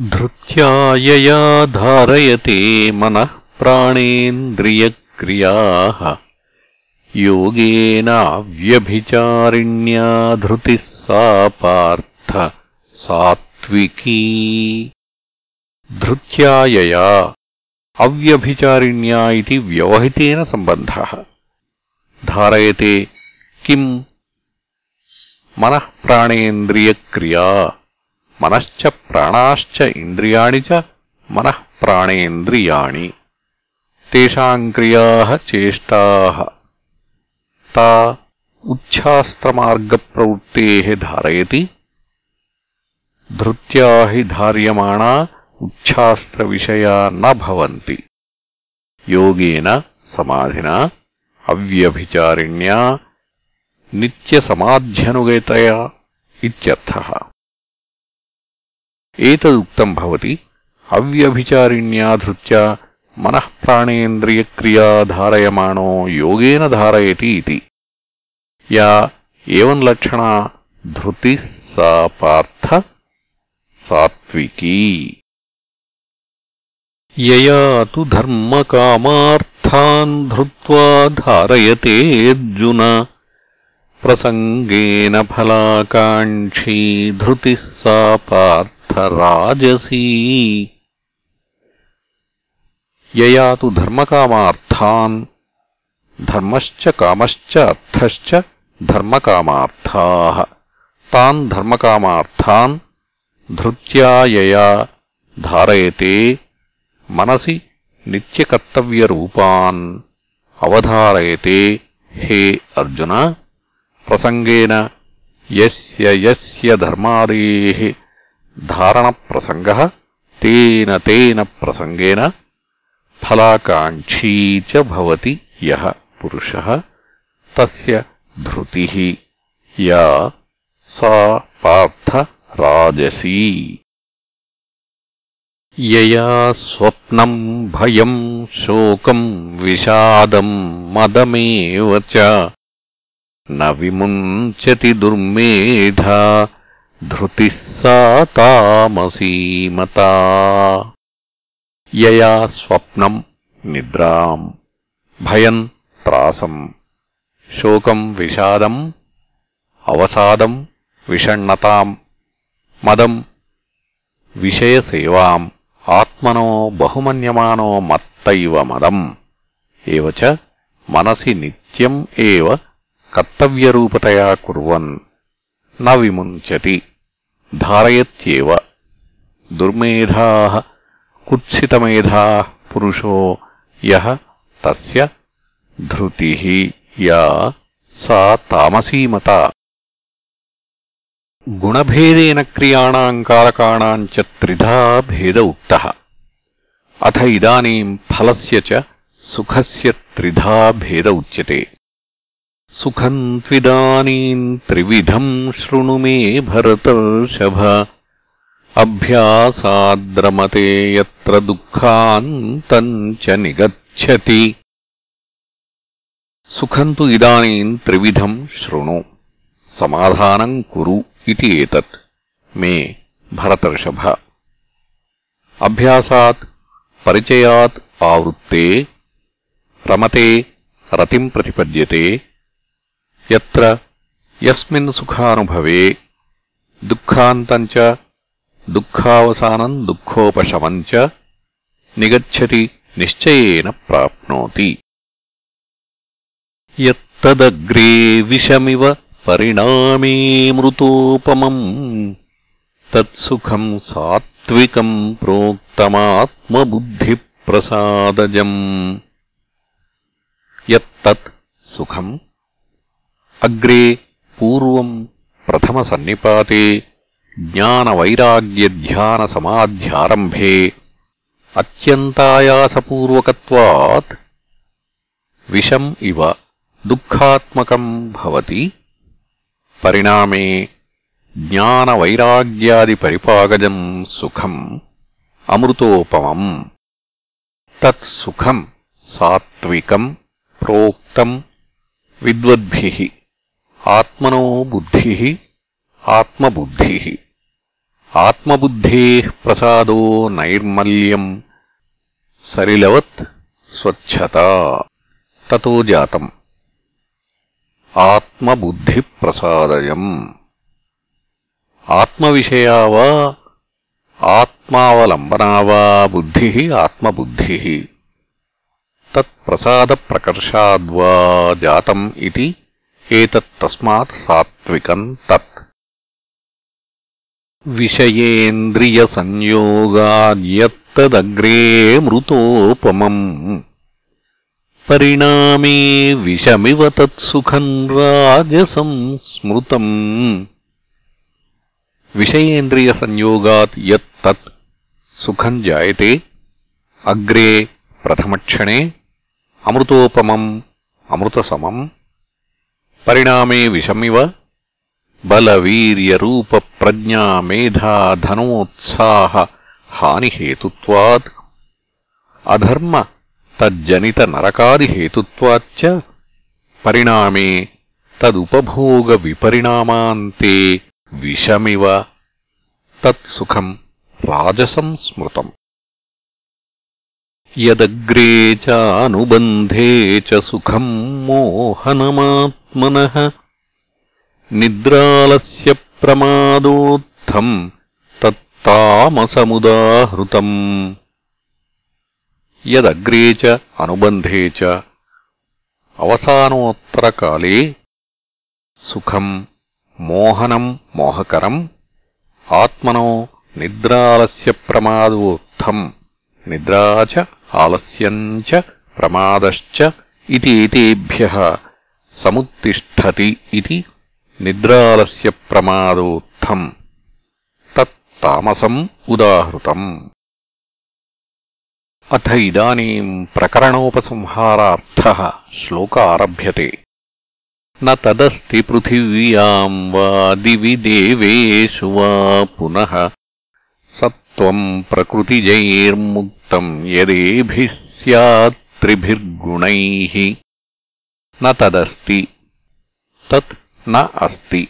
धृत्यायया धारयते मनः प्राणेन्द्रियक्रियाः। योगेनाव्यभिचारिण्या धृतिः सा पार्थ, सात्विकी। धृत्यायया अव्यभिचारिण्या इति व्यवहितेन सम्बन्धः। धारयते किम्? మనశ్చ प्राणाश्च ఇంద్రియాణి च మనః ప్రాణేంద్రియాణి తేషాం క్రియాః చేష్టాః తా उच्छास्त्रमार्गप्रवृत्तेः धारयति धृत्या हि धार्यमाणा उच्छास्त्रविषया न भवन्ति योगेन समाधिना अव्यभिचारिण्या नित्यसमाध्यनुगतया इत्यर्थः एतदुक्तम् भवति। अव्यभिचारिण्या धृत्या मनःप्राणेन्द्रियक्रिया धारयमाणो योगेन धारयति इति। या एवम् लक्षणा धृतिः सा पार्थ सात्विकी। यया तु धर्मकामार्थान् धृत्वा धारयते अर्जुन। प्रसङ्गेन फलाकाङ्क्षी धृतिः सा राजसी यया तु धर्मकामार्थान्। धर्मश्च कामश्च अर्थश्च धर्मकामार्थाः। तान् धर्मकामार्थान् धृत्या यया धारयते मनसि नित्यकर्तव्यरूपान्। अवधारयते हे अर्जुन అర్జున यस्य यस्य धर्मादेः धारणप्रसङ्गः तेन तेन प्रसङ्गेन फलाकाङ्क्षी च भवति यः पुरुषः तस्य धृतिः या सा पार्थ राजसी यया स्वप्नम् भयम् शोकम् विषादम् मदमेव च न विमुञ्चति दुर्मेधा धृतिः सा तामसीमता यया स्वप्नम् निद्राम् भयम् त्रासम् शोकम् विषादम् अवसादम् विषण्णताम् मदम् विषयसेवाम् आत्मनो बहुमन्यमानो मत्त इव मदम् एव च मनसि नित्यम् एव कर्तव्यरूपतया कुर्वन् न ధారయత్యేవ దుర్మేధాః కుత్సితమేధా పురుషో యః తస్య ధృతిః యా సా తామసీమత గుణభేదేన క్రియాణాం కారకాణాం చ త్రిధా భేద ఉక్తః అథ ఇదానీం ఫలస్య చ సుఖస్య త్రిధా భేద ఉచ్యతే सुखम् त्विदानीम् त्रिविधम् शृणु मे भरतर्षभ। अभ्यासाद्रमते यत्र दुःखान्तम् च निगच्छति। सुखम् तु इदानीम् त्रिविधम् शृणु। समाधानम् कुरु इति एतत् मे भरतर्षभ। अभ्यासात्, परिचयात्, आवृत्ते, रमते रतिम् प्रतिपद्यते యత్ర యస్మిన్ సుఖానుభవే దుఃఖాంతం చ దుఃఖావసానం దుఃఖోపశమం చ నిగచ్చతి నిశ్చయేన ప్రాప్నోతి యత్తదగ్రే విషమివ పరిణామే మృతోపమం తత్సుఖం సాత్వికం ప్రోక్తమాత్మబుద్ధి ప్రసాదజం యత్తత్ సుఖం అగ్రే పూర్వం ప్రథమసన్నిపాతే జ్ఞానవైరాగ్యధ్యానసమాధ్యారంభే అత్యంతాయాసపూర్వకత్వాత్ విషం ఇవ దుఃఖాత్మకం భవతి పరిణామే జ్ఞానవైరాగ్యాది పరిపాగజం సుఖం అమృతోపమం తత్సుఖం సాత్వికం ప్రోక్తం విద్వద్భిః ఆత్మనో బుద్ధి ఆత్మబుద్ధి ఆత్మబుద్ధే ప్రసాదో నైర్మల్యం సరిలవత్ స్వచ్ఛత తతో జాతం ఆత్మబుద్ధిప్రసాదయం ఆత్మవిషయా వా ఆత్మావలంబనా వా బుద్ధి ఆత్మబుద్ధి తత్ప్రసాదప్రకర్షాద్వా జాతం ఇది ఏతత్తస్మాత్ సాత్వికం తత్ విషయేంద్రియసంయోగాద్యత్తదగ్రే మృతోపమम् పరిణామే విషమివ తత్సుఖం రాజసం స్మృతం విషయేంద్రియసంయోగాత్ యత్ తత్ సుఖం జాయతే అగ్రే ప్రథమక్షణే అమృతోపమం అమృతసమం పరిణామే విషమివ బలవీర్యరూపప్రజ్ఞా మేధా ధనోత్సాహ హానిహేతుత్వాత్. అధర్మ తజ్జనితనరకాదిహేతుత్వాచ్చ పరిణామే తదుపభోగ విపరిణామాంతే విషమివ తత్సుఖం రాజసం స్మృతం. యదగ్రే చానుబంధే చ సుఖం మోహనమాత్. మోహనమాత్మనः నిద్రాలస్య ప్రమాదోత్థం తత్తామసముదాహృతम् యదగ్రే చ అనుబంధే చ అవసానోత్తరకాలే సుఖం మోహనం మోహకరం ఆత్మనో నిద్రాలస్య ప్రమాదోత్థం నిద్రా చ ఆలస్యం చ ప్రమాదశ్చ ఇతేభ్య సముత్తిష్టతి ఇది నిద్రాలస్య ప్రమాదోత్థం. తత్తామసం ఉదాహృతం. అథ ఇదానీం ప్రకరణోపసంహారార్థ శ్లోక ఆరభ్యతే न तदस्ति पृथिव्याम् वा दिवि देवेषु वा पुनः सत्त्वम् प्रकृतिजैर्मुक्तम् यदेभिः न तदस्ति तत् न अस्ति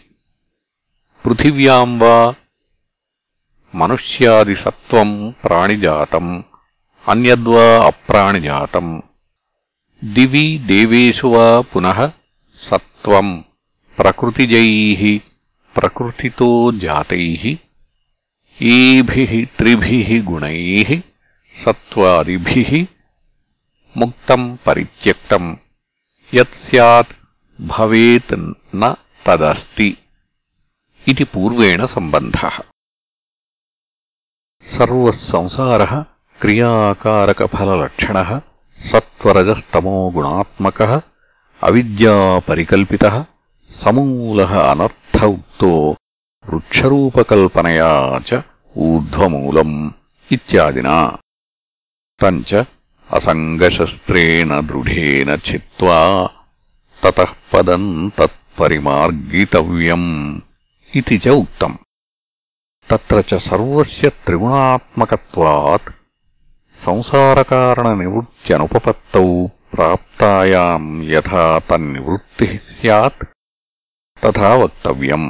पृथिव्याम् वा मनुष्यादिसत्त्वम् प्राणिजातम् अन्यद्वा अप्राणिजातम् दिवि देवेषु वा पुनः सत्त्वम् प्रकृतिजैः प्रकृतितो जातैः येभिः त्रिभिः गुणैः सत्त्वादिभिः मुक्तम् परित्यक्तम् యత్స్యాత్ భవేత్ న తదస్తి. ఇది పూర్వేణ సంబంధ. సర్వసంసార క్రియాకారకఫలలక్షణ సత్వరజస్తమో గుణాత్మక అవిద్యాపరికల్పిత సమూల అనర్థ ఉక్తో వృక్షరూపకల్పనయా చ ఊర్ధ్వమూలం ఇత్యాదినా. తంచ असङ्गशस्त्रेण दृढेन छित्त्वा ततः पदम् तत्परिमार्गितव्यम् इति च उक्तम् तत्र च सर्वस्य त्रिगुणात्मकत्वात् संसारकारणनिवृत्त्यनुपपत्तौ प्राप्तायाम् यथा तन्निवृत्तिः स्यात् तथा वक्तव्यम्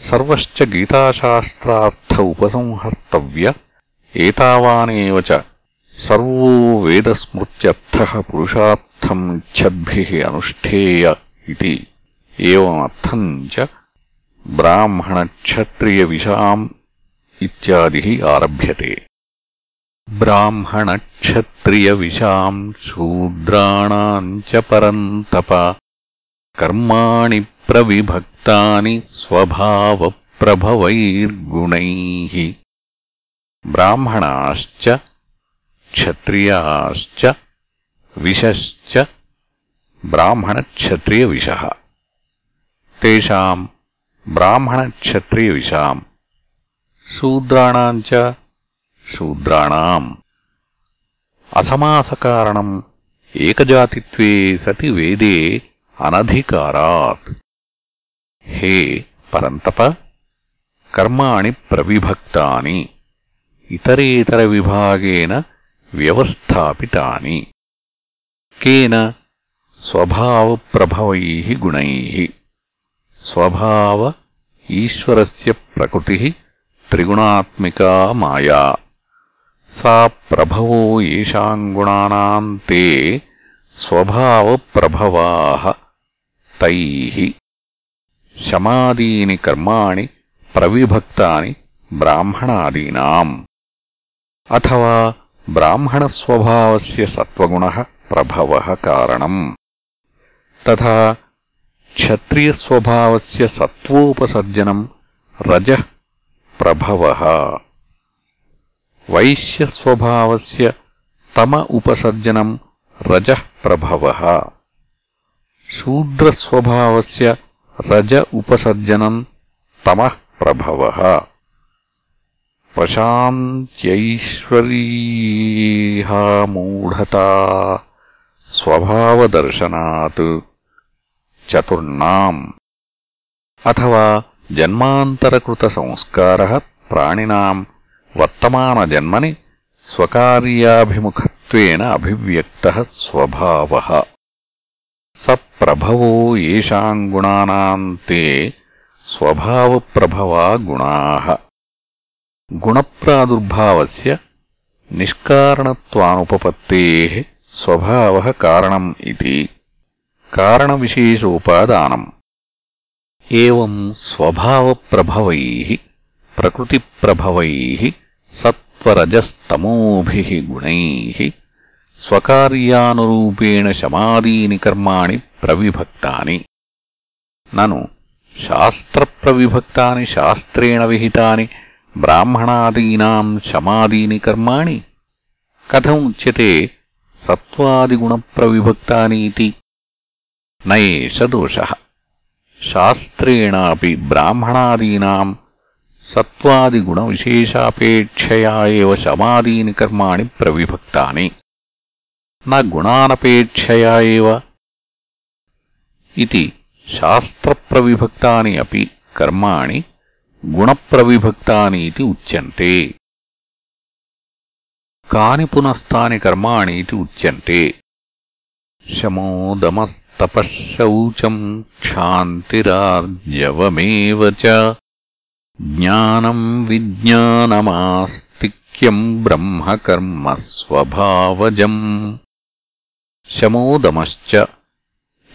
सर्वश्च गीताशास्त्रार्थ उपसंहर्तव्य एतावानेव च सर्वो वेदस्मृत्यर्थः पुरुषार्थम् इच्छद्भिः अनुष्ठेय इति। एवमर्थम् च ब्राह्मणक्षत्रियविषाम् इत्यादिः आरभ्यते। ब्राह्मणक्षत्रियविषाम् शूद्राणाम् च परन्तप। कर्माणि प्रविभक्तानि स्वभावप्रभवैर्गुणैः। ब्राह्मणाश्च క్షత్రియాశ్చ విశశ్చ బ్రాహ్మణక్షత్రియవిషः తేషాం బ్రాహ్మణక్షత్రియవిషాం శూద్రాణాం చ శూద్రాణాం అసమాసకారణం ఏకజాతిత్వే సతి వేదే అనధికారాత్ హే పరంతప కర్మాణి ప్రవిభక్తాని ఇతరేతర విభాగేన వ్యవస్థాపితాని. కేన స్వభావ ప్రభవై గుణై. స్వభావ ఈశ్వరస్ ప్రకృతి త్రిగుణాత్మికా మాయా. సా ప్రభవో ఏషాం స్వభావ ప్రభవా స్వభావప్రభవాः శమాదీని కర్మాణి ప్రవిభక్తాని బ్రాహ్మణాదీనా. అథవా ब्राह्मणस्वभावस्य सत्त्वगुणः प्रभवः कारणम्। तथा क्षत्रियस्वभावस्य सत्त्वोपसर्जनम् रजः प्रभवः। वैश्यस्वभावस्य तम उपसर्जनम् रजः प्रभवः। शूद्रस्वभावस्य रज उपसर्जनम् तमः प्रभवः प्रशान्त्यैश्वर्यीहा मूढता स्वभावदर्शनात् चतुर्णाम् अथवा जन्मान्तरकृतसंस्कारः प्राणिनाम् वर्तमानजन्मनि स्वकार्याभिमुखत्वेन अभिव्यक्तः स्वभावः स प्रभवो येषाम् गुणानाम् ते स्वभावप्रभवा गुणाः గుణప్రాదుర్భావస్య నిష్కారణత్వానుపపత్తేః స్వభావः కారణम् ఇతి కారణవిశేషోపాదానम् ఏవం స్వభావప్రభవైः ప్రకృతిప్రభవైः సత్వరజస్తమోభి గుణై స్వకార్యానురూపేణ శమాదీని కర్మాణి ప్రవిభక్తాని. నను శాస్త్రప్రవిభక్తాని శాస్త్రేణ విహితాని బ్రాహ్మణాదీనాం శమాదీని కర్మాణి. కథం ఉచ్యతే సత్వాదిగుణప్రవిభక్తానీతి. నేష దోష శాస్త్రేణా బ్రాహ్మణాదీనాం సత్వాదిగుణవిశేషాపేక్షయా ఏవ శమాదీని కర్మాణి ప్రవిభక్తాని. నా గుణానపేక్షయా ఏవ? శాస్త్రప్రవిభక్తాని అపి కర్మాణి గుణప్రవిభక్తానీతి ఉచ్యంతే. కాని పునస్తాని కర్మాణీతి ఉచ్యంతే. శమోదమస్తపశౌచం క్షాంతిరార్జవమేవ క్షాంతిరార్జవమే జ్ఞానం విజ్ఞానమాస్తిక్యం బ్రహ్మకర్మ స్వభావజం శమోదమశ్చ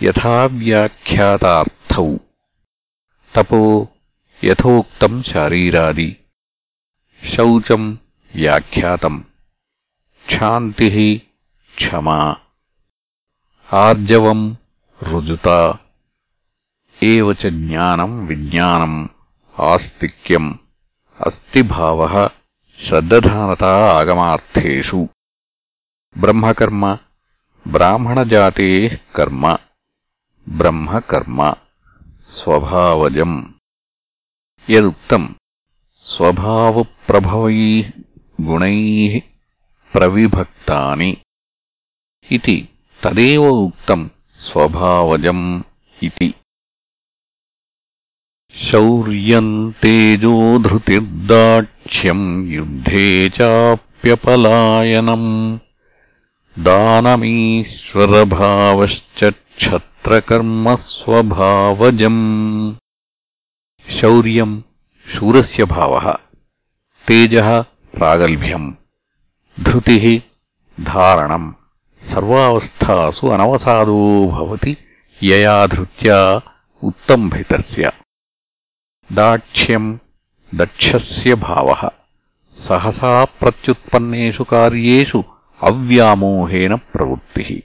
యథావ్యాఖ్యాతార్థౌ. తపో यथोक्तम् शारीरादि। शौचम् व्याख्यातम्। क्षान्तिः क्षमा। आर्जवम् ऋजुता एव च ज्ञानम् विज्ञानम्। आस्तिक्यम् अस्तिभावः श्रद्दधानता आगमार्थेषु। ब्रह्मकर्म। ब्राह्मणजातेः कर्म। ब्रह्मकर्म। स्वभावजम्। यदुक्तम्। स्वभावप्रभवैः गुणैः प्रविभक्तानि इति तदेव उक्तम् स्वभावजम् इति। शौर्यम् तेजोधृतिर्दाक्ष्यम् युद्धे चाप्यपलायनम्। दानमीश्वरभावश्च क्षत्रकर्मस्वभावजम् శౌర్యం శూరస్య భావ తేజ రాగల్భ్యం ధృతి ధారణం. సర్వావస్థాసు అనవసాదోవతి యయాధృత్యా ఉత్తంభిత దాక్ష్యం దక్ష భావ సహసా ప్రత్యుత్పన్నేషు కార్యు అవ్యామోహేన ప్రవృత్తి.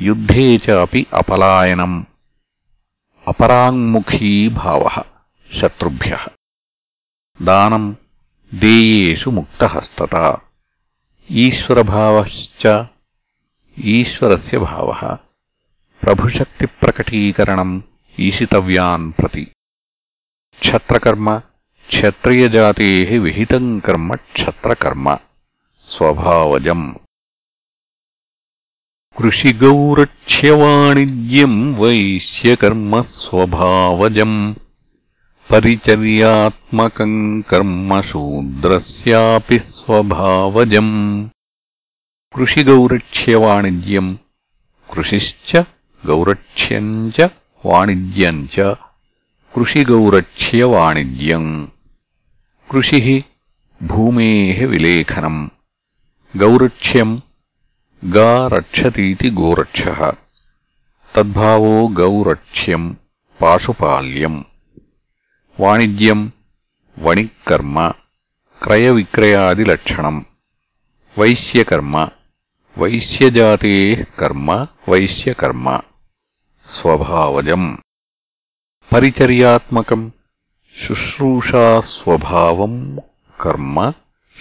యుద్ధే చాపి అపలాయనం. अपराङ्मुखी भावः, शत्रुभ्यः। दानम् देयेषु मुक्तहस्तता। ईश्वरभावश्च ईश्वरस्य भावः। प्रभुशक्तिप्रकटीकरणम् ईशितव्यान् प्रति। क्षत्रकर्म क्षत्रियजातेः विहितम् कर्म क्षत्रकर्म। स्वभावजम्। कृषिगौरक्ष्यवाणिज्यम् वैश्यकर्म स्वभावजम् परिचर्यात्मकम् कर्म शूद्रस्यापि स्वभावजम् कृषिगौरक्ष्यवाणिज्यम् कृषिश्च गौरक्ष्यम् च वाणिज्यम् च कृषिगौरक्ष्यवाणिज्यम् कृषिः भूमेः विलेखनम् गौरक्ष्यम् గా రక్షతీతి గోరక్ష. తద్భావో గౌరక్ష్యం పాశుపాల్యం. వాణిజ్యం వణిక్కర్మ క్రయవిక్రయాదిలక్షణం. వైశ్యకర్మ వైశ్యజాతే కర్మ వైశ్యకర్మ స్వభావజం. పరిచర్యాత్మకం శుశ్రూషాస్వభావం కర్మ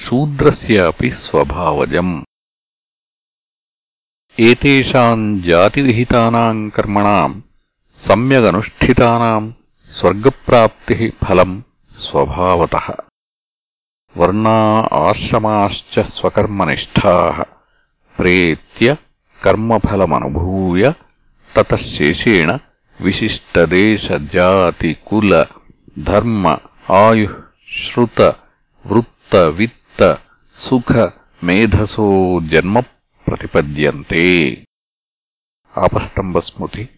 శూద్రస్యాపి స్వభావజం. एतेषाम् जातिविहितानाम् कर्मणाम् सम्यगनुष्ठितानाम् स्वर्गप्राप्तिः फलम् स्वभावतः वर्णा आश्रमाश्च स्वकर्मनिष्ठाः प्रेत्य कर्मफलमनुभूय ततः शेषेण विशिष्टदेशजातिकुल धर्म आयुः श्रुत वृत्त वित्त सुख मेधसो जन्म ప్రతిపద్యంతే. ఆపస్తంభస్మృతి.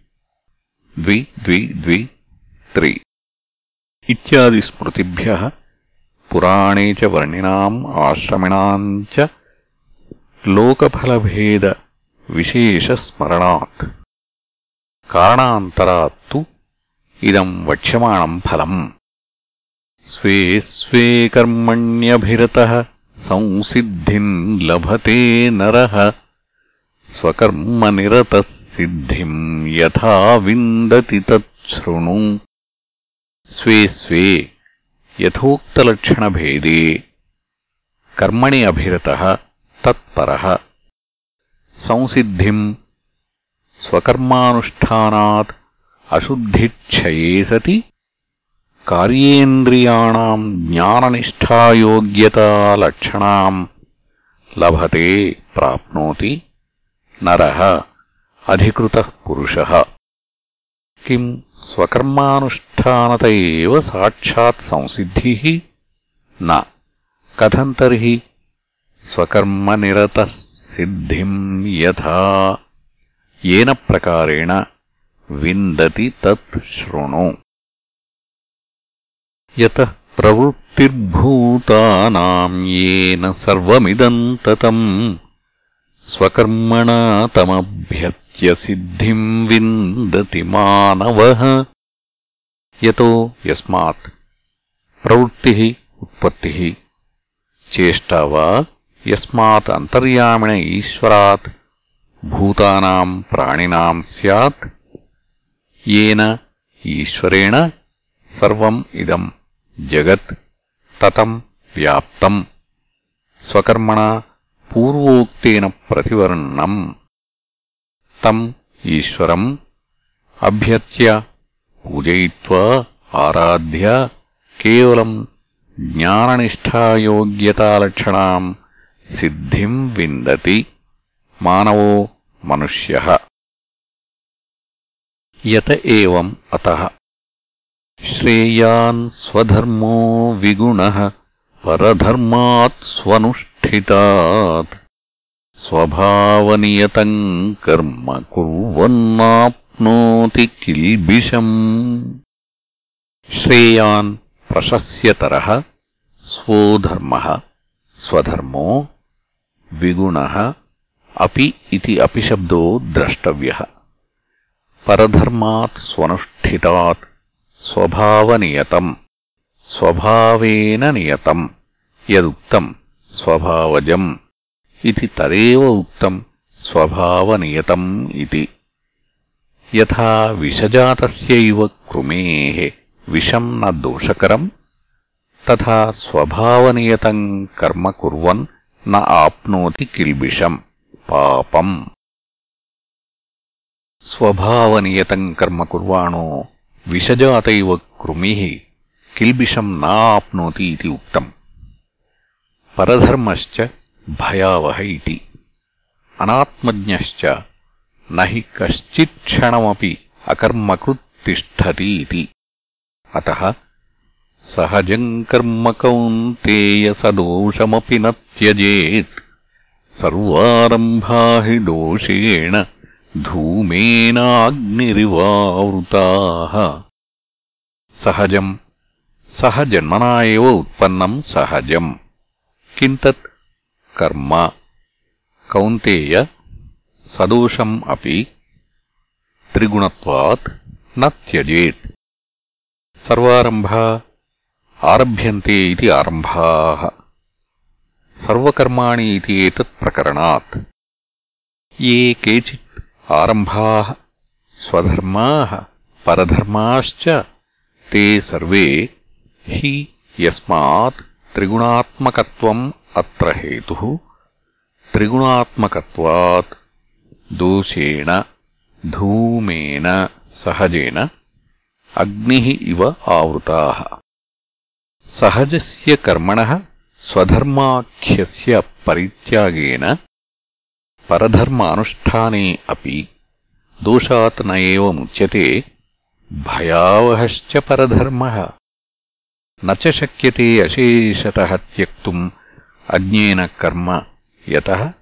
ద్వి ద్వి ద్వి త్రి. ఇత్యాది స్మృతిభ్య పురాణే చ వర్ణినాం ఆశ్రమిణాం చ లోకఫలభేద విశేషస్మరణాత్. కారణాంతరాత్తు ఇదం వక్ష్యమాణం ఫలం. స్వే స్వే కర్మణ్యభిరతః. సంసిద్ధిం లభతే నరః స్వకర్మనిరతః సిద్ధిం యథా విందతి తచ్చృణు. స్వే స్వే యథోక్తలక్షణభేదే. కర్మణి అభిరత తత్పర. సంసిద్ధిం స్వకర్మానుష్ఠానాత్ అశుద్ధిక్షయే సతి. कार्येन्द्रियाणाम् ज्ञाननिष्ठायोग्यतालक्षणाम् लभते प्राप्नोति नरः, अधिकृतः पुरुषः। किम् स्वकर्मानुष्ठानत एव साक्षात् संसिद्धिः? न। कथम् तर्हि? स्वकर्मनिरतः सिद्धिम् यथा। येन प्रकारेण विन्दति तत् शृणु। యత ప్రవృత్తిర్భూతానాం ఏన సర్వమిదం తతం స్వకర్మణా తమభ్యత్య సిద్ధిం విందతి మానవః యతో యస్మాత్ ప్రవృత్తిః ఉత్పత్తిః చేష్టా యస్మాత్ అంతర్యామిణ ఈశ్వరాత్ భూతానాం ప్రాణినాం స్యాత్ ఈశ్వరేణ సర్వం ఇదం జగత్ తతం వ్యాప్తం స్వకర్మణ పూర్వోక్తేన ప్రతివర్ణం తం ఈశ్వరం అభ్యర్చ్య పూజయిత్వా ఆరాధ్య కేవలం జ్ఞాననిష్టాయోగ్యతాలక్షణాం సిద్ధిం విందతి మానవో మనుష్య. యత ఏవం అతః श्रेयान् स्वधर्मो विगुणः परधर्मात् स्वनुष्ठितात्। स्वभावनियतम् कर्म कुर्वन्नाप्नोति किल्बिषम्। श्रेयान् प्रशस्यतरः स्वो धर्मः स्वधर्मो विगुणः अपि इति अपिशब्दो द्रष्टव्यः। परधर्मात् स्वनुष्ठितात् స్వభావనియతం. స్వభావేన నియతం యదుక్తం స్వభావజం. ఇది తదేవ ఉక్తం స్వభావనియతం ఇది. యథా విషజాతస్యైవ కృమేః విషం న దోషకరం. తథా స్వభావనియతం కర్మ కుర్వన్ న ఆప్నోతి కిల్బిషం పాపం. స్వభావనియతం కర్మ కుర్వాణో विषजात इव कृमिः किल्बिषम् नाप्नोति इति उक्तम्। परधर्मश्च भयावह इति। अनात्मज्ञश्च न हि कश्चित्क्षणमपि अकर्मकृत् तिष्ठति इति। अतः सहजम् कर्म कौन्तेयसदोषमपि न त्यजेत्। सर्वारम्भा हि दोषेण धूमेनाग्निरिवावृताः। सहजम् सः जन्मना एव उत्पन्नम् सहजम्। किम् तत् कर्म। कौन्तेय सदोषम् अपि त्रिगुणत्वात् न त्यजेत्। सर्वारम्भा आरभ्यन्ते इति आरम्भाः। सर्वकर्माणि इति एतत्प्रकरणात् ये केचित् आरम्भाः स्वधर्माः परधर्माश्च ते सर्वे हि यस्मात् त्रिगुणात्मकत्वम् अत्र हेतुः त्रिगुणात्मकत्वात् दोषेण धूमेन सहजेन अग्निः इव आवृताः सहजस्य कर्मणः स्वधर्माख्यस्य परित्यागेन పరధర్మ అనుష్ఠానే అపి. దోషాత్ న భయావహశ్చ పరధర్మ. నక్యతే అశేషత త్యక్తుం అజ్ఞేన కర్మ యత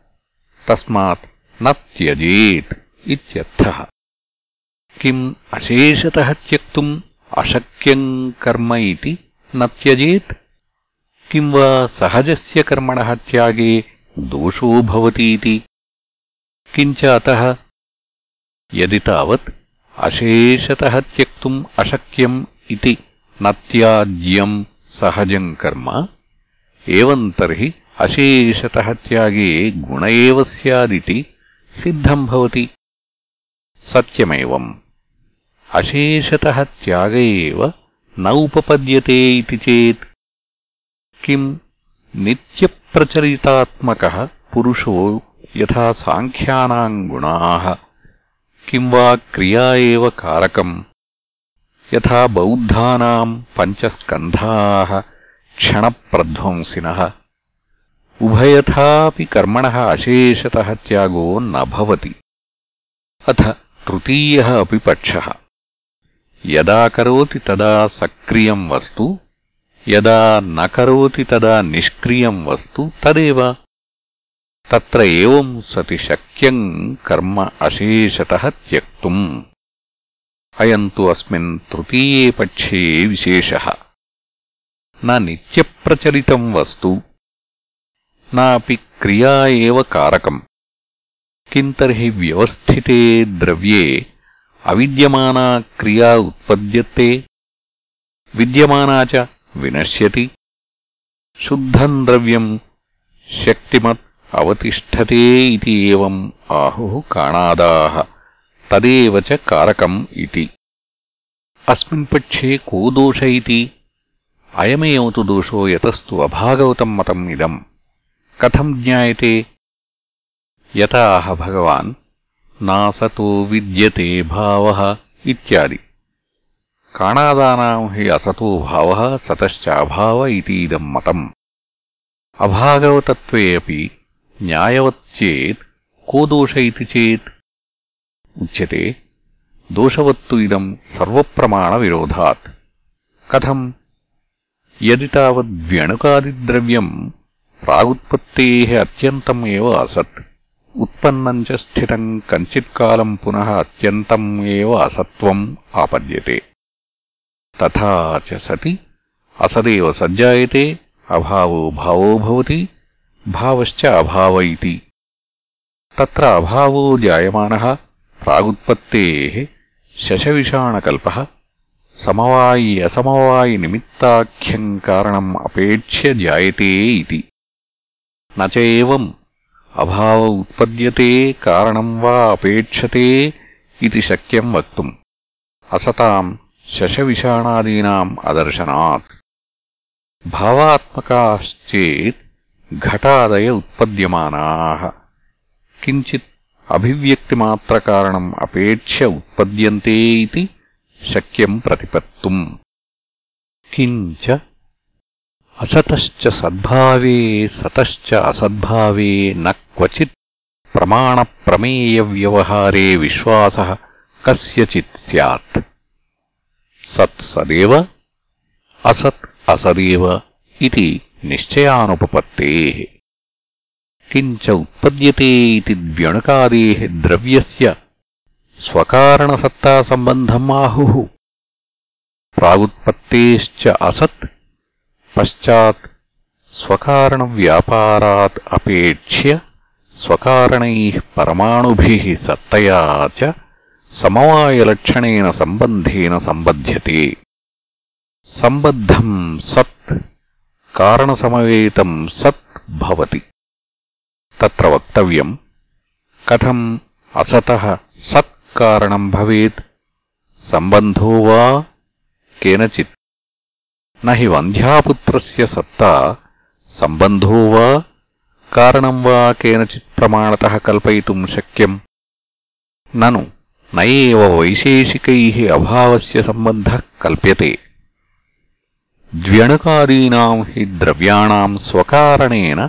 తస్మాత్ న్యజేత్ త్యజేత్ కిం అశేషత త్యక్తుం అశక్యం కర్మ ఇది న్యజేత్ కిం వా సహజస్ కర్మణ త్యాగే దోషో భవతీతి? किञ्च अतः यदि तावत् अशेषतः त्यक्तुम् अशक्यम् इति न त्याज्यम् सहजम् कर्म एवम् तर्हि अशेषतः त्यागे गुण एव स्यादिति सिद्धम् भवति सत्यमेवम् अशेषतः त्याग एव न उपपद्यते इति चेत् किम् नित्यप्रचलितात्मकः पुरुषो यथा साङ्ख्यानाम् गुणाः किम् वा क्रिया एव कारकम् यथा बौद्धानाम् पञ्चस्कन्धाः क्षणप्रध्वंसिनः उभयथापि कर्मणः अशेषतः त्यागो न भवति अथ तृतीयः अपि पक्षः यदा करोति तदा सक्रियम् वस्तु यदा न करोति तदा निष्क्रियम् वस्तु तदेव తత్ర ఏం సతి శక్యం కర్మ అశేషత త్యక్తుం. అయంతు అస్మిన్ తృతీయే పక్షే విశేష. నా నిత్యప్రచలితం వస్తు. నాపి క్రియా ఏవ కారకం. కింతర్హి వ్యవస్థితే ద్రవ్యే. అవిద్యమానా క్రియా ఉత్పద్యతే. విద్యమానా వినశ్యతి. శుద్ధం ద్రవ్యం శక్తిమత్ అవతిష్టతే ఇది ఏవం? ఆహుః కాణాదాः. తదేవ కారకం ఇతి అస్మిన్ పక్షే కో దోష ఇతి అయమేవతు దోషో యతస్తు అభాగవతం మతం ఇదం. కథం జ్ఞాయతే. యథాహ భగవాన్ నాసతో విద్యతే భావః ఇత్యాది. కాణాదానాం హి అసతో భావః సతశ్చాభావ ఇతి ఇదం మతం. అభాగవతత్వే అపి अपि न्यायवच्चेत् को दोष इति चेत् उच्यते दोषवत्तु इदम् सर्वप्रमाणविरोधात् कथम् यदि तावद्व्यणुकादिद्रव्यम् प्रागुत्पत्तेः अत्यन्तम् एव असत् उत्पन्नम् च स्थितम् कञ्चित्कालम् पुनः अत्यन्तम् एव असत्त्वम् आपद्यते तथा च सति असदेव सज्जायते अभावो भावो भवति భావశ్చ అభావ ఇది. తత్ర అభావో జాయమానः ప్రాగుత్పత్తేः శశవిషాణకల్పः సమవాయి అసమవాయి నిమిత్తాఖ్యం కారణం అపేక్ష్య జాయతే ఇది. నచేవం అభావ ఉత్పద్యతే కారణం వా అపేక్షతే ఇది శక్యం వక్తు. అసతాం శశవిషాణాదీనా అదర్శనాత్. భావాత్మకాశ్చేత్ ఘటాదయ ఉత్పద్యమానా. కించిత్ అభివ్యక్తిమాత్రకారణం అపేక్ష ఉత్పద్యంతే ఇది శక్యం ప్రతిపత్తు. కించ అసతశ్చ సద్భావే సతశ్చ అసద్భావే న క్వచిత్ ప్రమాణప్రమేయవ్యవహారే విశ్వాస కస్యచిత్ సత్ సదేవ అసత్ అసదేవ ఇది इति निश्चयानुपपत्तेः किञ्च उत्पद्यते इति द्व्यणुकादेः द्रव्यस्य स्वकारणसत्तासम्बन्धम् आहुः प्रागुत्पत्तेश्च असत् पश्चात् स्वकारणव्यापारात् अपेक्ष्य स्वकारणैः परमाणुभिः सत्तया च समवायलक्षणेन सम्बन्धेन सम्बध्यते सम्बद्धम् सत् కారణసమవేతం సత్ భవతి. తత్ర వక్తవ్యం. కథం అసత సత్ కారణం భవేత్. సంబంధో వా కనచిత్. నహి వంధ్యాపుత్రస్య సత్తా. సంబంధో వా కారణం వా కనచిత్ ప్రమాణత కల్పయితుం శక్యం. నను నైవ వైశేషికై అభావస్య సంబంధ కల్ప్యతే. कल्प्यते द्व्यणुकादीनाम् हि द्रव्याणाम् स्वकारणेन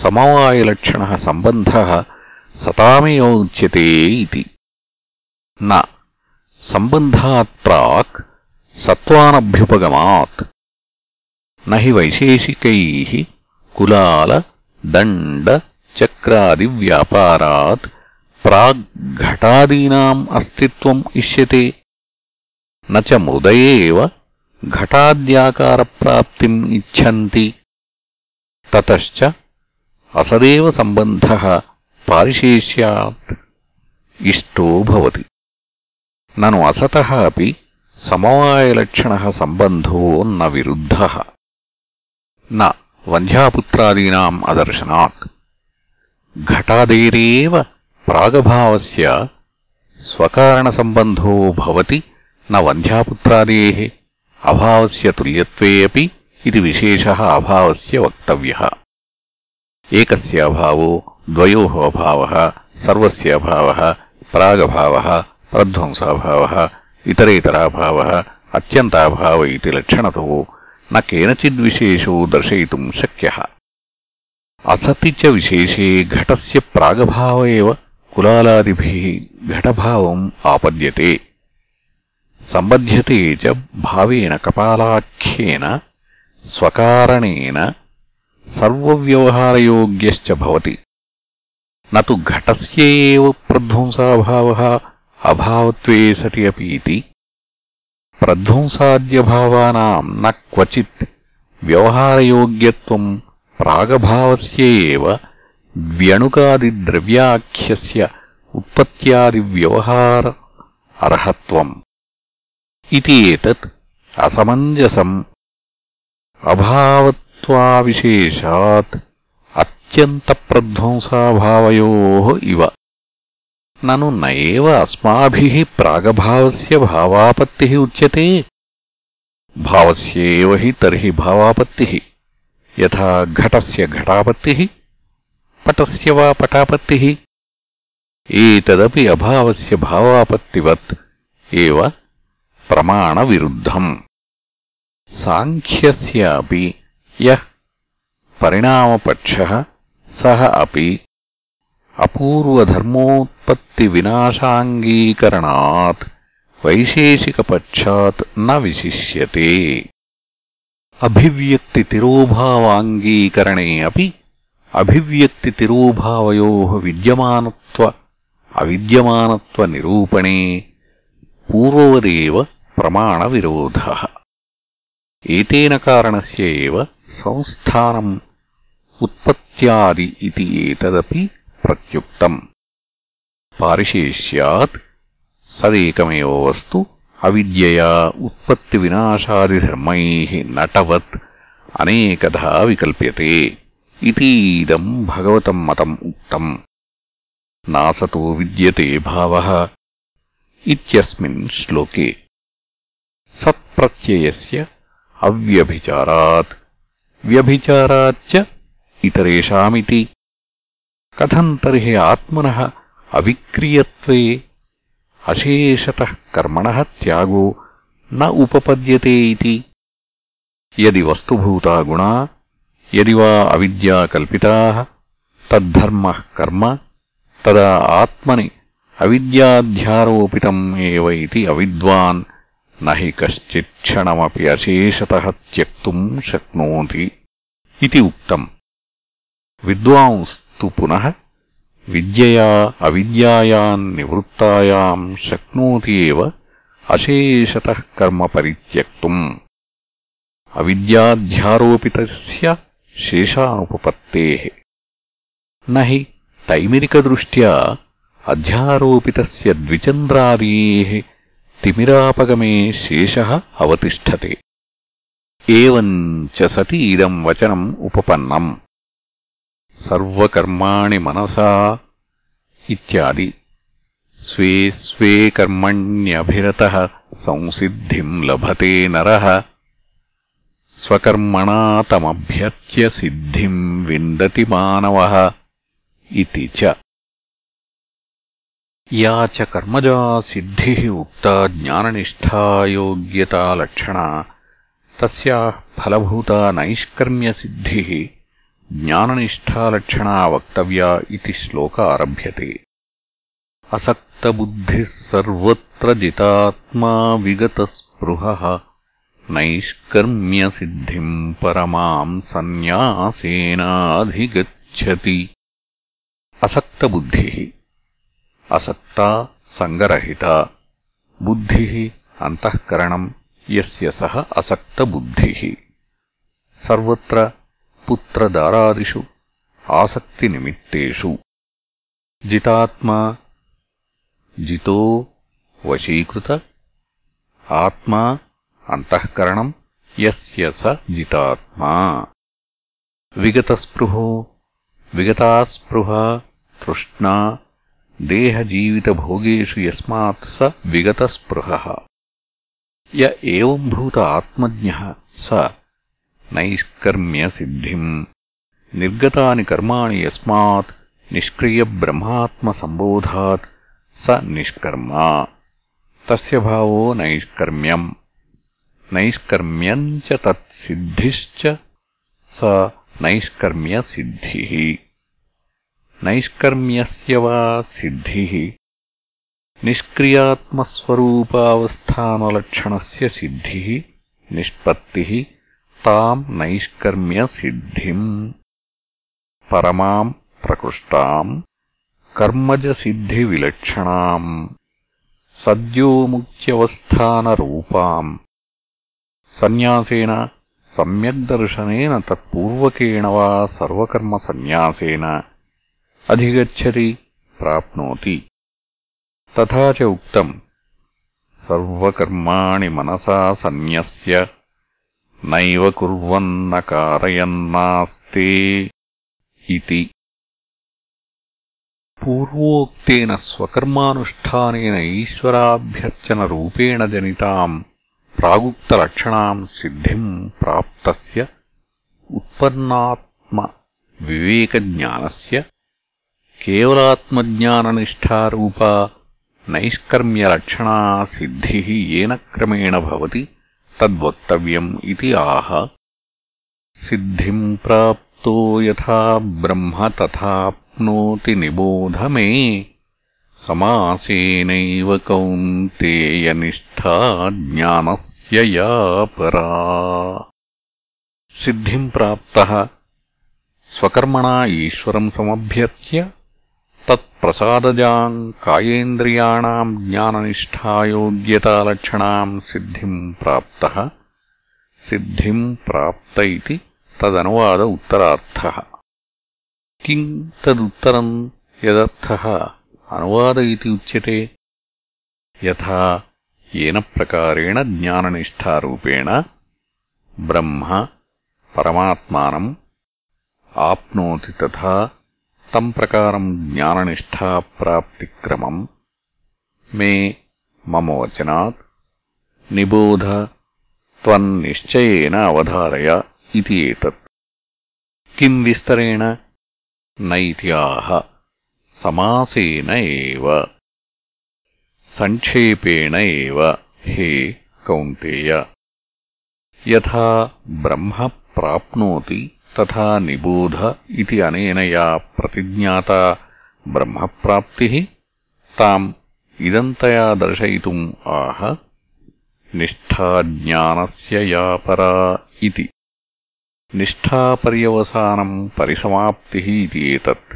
समवायलक्षणः सम्बन्धः सतामेव उच्यते इति न सम्बन्धात् प्राक् सत्त्वानभ्युपगमात् न हि वैशेषिकैः कुलाल दण्ड चक्रादिव्यापारात् प्राग्घटादीनाम् अस्तित्वम् इष्यते न च ఘటాద్యాకారప్రాప్తిం ఇచ్ఛంతి తతశ్చ అసదేవ సంబంధ పారిశేష్యాత్ ఇష్టో భవతి. నను అసత అపి సమవాయలక్షణ సంబంధో న విరుద్ధ. న వంధ్యాపుత్రాదీనా అదర్శనాత్. ఘటాదేరేవ ప్రాగభావస్య స్వకారణసంబంధో భవతి న వంధ్యాపుత్రాదేహే अभावस्य तुल्यत्वे अपि इति विशेषः अभावस्य वक्तव्यः। एकस्य अभावो द्वयोः अभावः, सर्वस्य अभावः, प्रागभावः, प्रध्वंसाभावः, इतरेतराभावः, अत्यन्ताभाव न केनचिद्विशेषो दर्शयितुम् शक्यः। असति च विशेषे घटस्य प्रागभाव एव कुलालादिभिः घटभावम् आपद्यते। సంబధ్యతే చ భావేన కపాలాఖ్యేన స్వకారణేన సర్వవ్యవహారయోగ్యశ్చ భవతి నతు ఘటస్య ఏవ ప్రధ్వంసాభావः అభావత్వే సటి అపీతి ప్రధ్వంసాద్యభావానాం న క్వచిత్ వ్యవహారయోగ్యత్వం ప్రాగభావస్య ఏవ ద్వ్యణుకాదిద్రవ్యాఖ్యస్య ఉత్పత్త్యాదివ్యవహార అర్హత్వం इति एतत् असमञ्जसम्। इव। ननु न अस्माभिः प्रागभावस्य भावापत्तिः उच्यते। भावस्य एव हि तर्हि भावापत्तिः। यथा घटस्य घटापत्तिः, पटस्य वा पटापत्तिः। एतदपि अभावस्य भावापत्तिवत्। एव ప్రమాణవిరుద్ధం సాంఖ్యస్యాపి యః పరిణామపక్షः సహ అపి అపూర్వధర్మోత్పత్తివినాశాంగీకరణాత్ వైశేషికపక్షాత్ న విశిష్యతే అభివ్యక్తితిరోభావాంగీకరణే అపి అభివ్యక్తితిరోభావయోః విద్యమానత్వ నిరూపణే पूर्ववदेव प्रमाणविरोधः एतेन कारणस्य एव संस्थानम् उत्पत्त्यादि इति एतदपि प्रत्युक्तम् पारिशेष्यात् सदेकमेव वस्तु अविद्यया उत्पत्तिविनाशादिधर्मैः नटवत् अनेकधा विकल्प्यते इतीदम् भगवतम् मतम् उक्तम् नासतो विद्यते भावः इत्यस्मिन् श्लोके सत्प्रत्ययस्य अव्यभिचारात् व्यभिचाराच्च इतरेषामिति कथम् तर्हि आत्मनः अविक्रियत्वे अशेषतः कर्मणः त्यागो न उपपद्यते इति यदि वस्तुभूता गुणा यदि वा अविद्या कल्पिताः तद्धर्मः कर्म तदा आत्मनि అవిద్యాధ్యారోపితम् ఏవ ఇది అవిద్వాన్ నహి కశ్చిక్షణమపి అశేషతః త్యక్తుం శక్నోతి. ఇది ఉక్తం. విద్వాంస్తు పునః విద్యయా అవిద్యాయాం నివృత్తాయాం శక్నోతి ఏవ అశేషతః కర్మ పరిత్యక్తుం. అవిద్యాధ్యారోపితస్య శేషానుపపత్తేః. నహి తైమిరికదృష్ట్యా हि तैमिरिकदृष्ट्या अध्यारोपितस्य द्विचन्द्रादेः तिमिरापगमे शेषः अवतिष्ठते एवम् च सति इदम् वचनम् उपपन्नम् सर्वकर्माणि मनसा इत्यादि स्वे स्वे कर्मण्यभिरतः संसिद्धिम् लभते नरः स्वकर्मणा तमभ्यर्च्य सिद्धिम् विन्दति मानवः इति च या च कर्मजा सिद्धिः उक्ता ज्ञाननिष्ठायोग्यतालक्षणा तस्याः फलभूता नैष्कर्म्यसिद्धिः ज्ञाननिष्ठालक्षणा वक्तव्या इति श्लोक आरभ्यते असक्तबुद्धिः सर्वत्र जितात्मा विगतस्पृहः नैष्कर्म्यसिद्धिम् परमाम् सन्न्यासेनाधिगच्छति असक्तबुद्धिः అసక్తా సంగరహిత. బుద్ధి అంతఃకరణం యస్య సహ అసక్తబుద్ధి. సర్వత్ర పుత్రదారాదిషు ఆసక్తినిమిత్తేషు. జితాత్మా జితో వశీకృత. ఆత్మా అంతఃకరణం యస్య స జితాత్మా. విగతస్పృహో విగతాస్పృహ తృష్ణా దేహజీవితభోగేషు యస్మాత్ స విగతస్పృహः. య ఏవంభూత ఆత్మజ్ఞः స నైష్కర్మ్యసిద్ధిం. నిర్గతాని కర్మాణి యస్మాత్ నిష్క్రియబ్రహ్మాత్మసంబోధాత్ స నిష్కర్మ. తస్య భావో నైష్కర్మ్యం. నైష్కర్మ్యం చ తత్సిద్ధిశ్చ స నైష్కర్మ్యసిద్ధిः. నైష్కర్మ్యస్య వా సిద్ధిः నిష్క్రియాత్మస్వరూపావస్థానలక్షణస్య సిద్ధిः నిష్పత్తిः తాం నైష్కర్మ్యసిద్ధిम् పరమాం ప్రకృష్టాం కర్మజసిద్ధివిలక్షణాం సద్యోముఖ్యవస్థానరూపాం సన్యాసేన సమ్యగ్దర్శన తత్పూర్వకేణ వా సర్వకర్మసన్యాసేన అధిగచ్చతి ప్రాప్నోతి తథా చ మనసా సన్యస్ నైవ కారయన్నాస్ కారయన్నాస్తే స్వకర్మానుష్ఠాన ఈశ్వరాభ్యర్చన రూపేణ జనిత జనితాం ప్రాగుక్తలక్షణాం సిద్ధిం ప్రాప్తస్య ఉత్పన్నాత్మ వివేకజ్ఞానస్య केवलात्मज्ञाननिष्ठारूपा नैष्कर्म्यलक्षणा सिद्धिः येन क्रमेण भवति तद्वक्तव्यम् इति आह सिद्धिम् प्राप्तो यथा ब्रह्म तथाप्नोति निबोध मे समासेनैव कौन्तेयनिष्ठा ज्ञानस्य या परा सिद्धिम् प्राप्तः स्वकर्मणा ईश्वरम् समभ्यर्च्य తత్ప్రసాదజాం కాయేంద్రియాణం జ్ఞాననిష్టాయోగ్యతాలక్షణాం సిద్ధిం ప్రాప్త సిద్ధిం ప్రాప్త ఇది తదనువాద ఉత్తరార్థ కిం తదుత్తరం యదర్థ అనువాద ఇది ఉచ్యతే యథా ఏన ప్రకారేణ జ్ఞాననిష్టారూపేణ బ్రహ్మ పరమాత్మానం ఆప్నోతి తథా తం ప్రకారం జ్ఞాననిష్టాప్రాప్తిక్రమం మే మమ వచనాత్ నిబోధ త్వన్నిశ్చయేన అవధారయ ఇది ఏతత్. కిం విస్తరేణ? నైత్యాహ. సమాసేన ఏవ. సంక్షేపేణ ఏవ. హే కౌంటేయ యథా బ్రహ్మ ప్రాప్నోతి. తథా నిబోధ ఇది అనేన యా ప్రతిజ్ఞాత బ్రహ్మప్రాప్తి తాం ఇదంతయా దర్శయితుం ఆహ నిష్ఠా జ్ఞానస్య యా పరా ఇది నిష్ఠాపర్యవసానం పరిసమాప్తి ఇది ఏతత్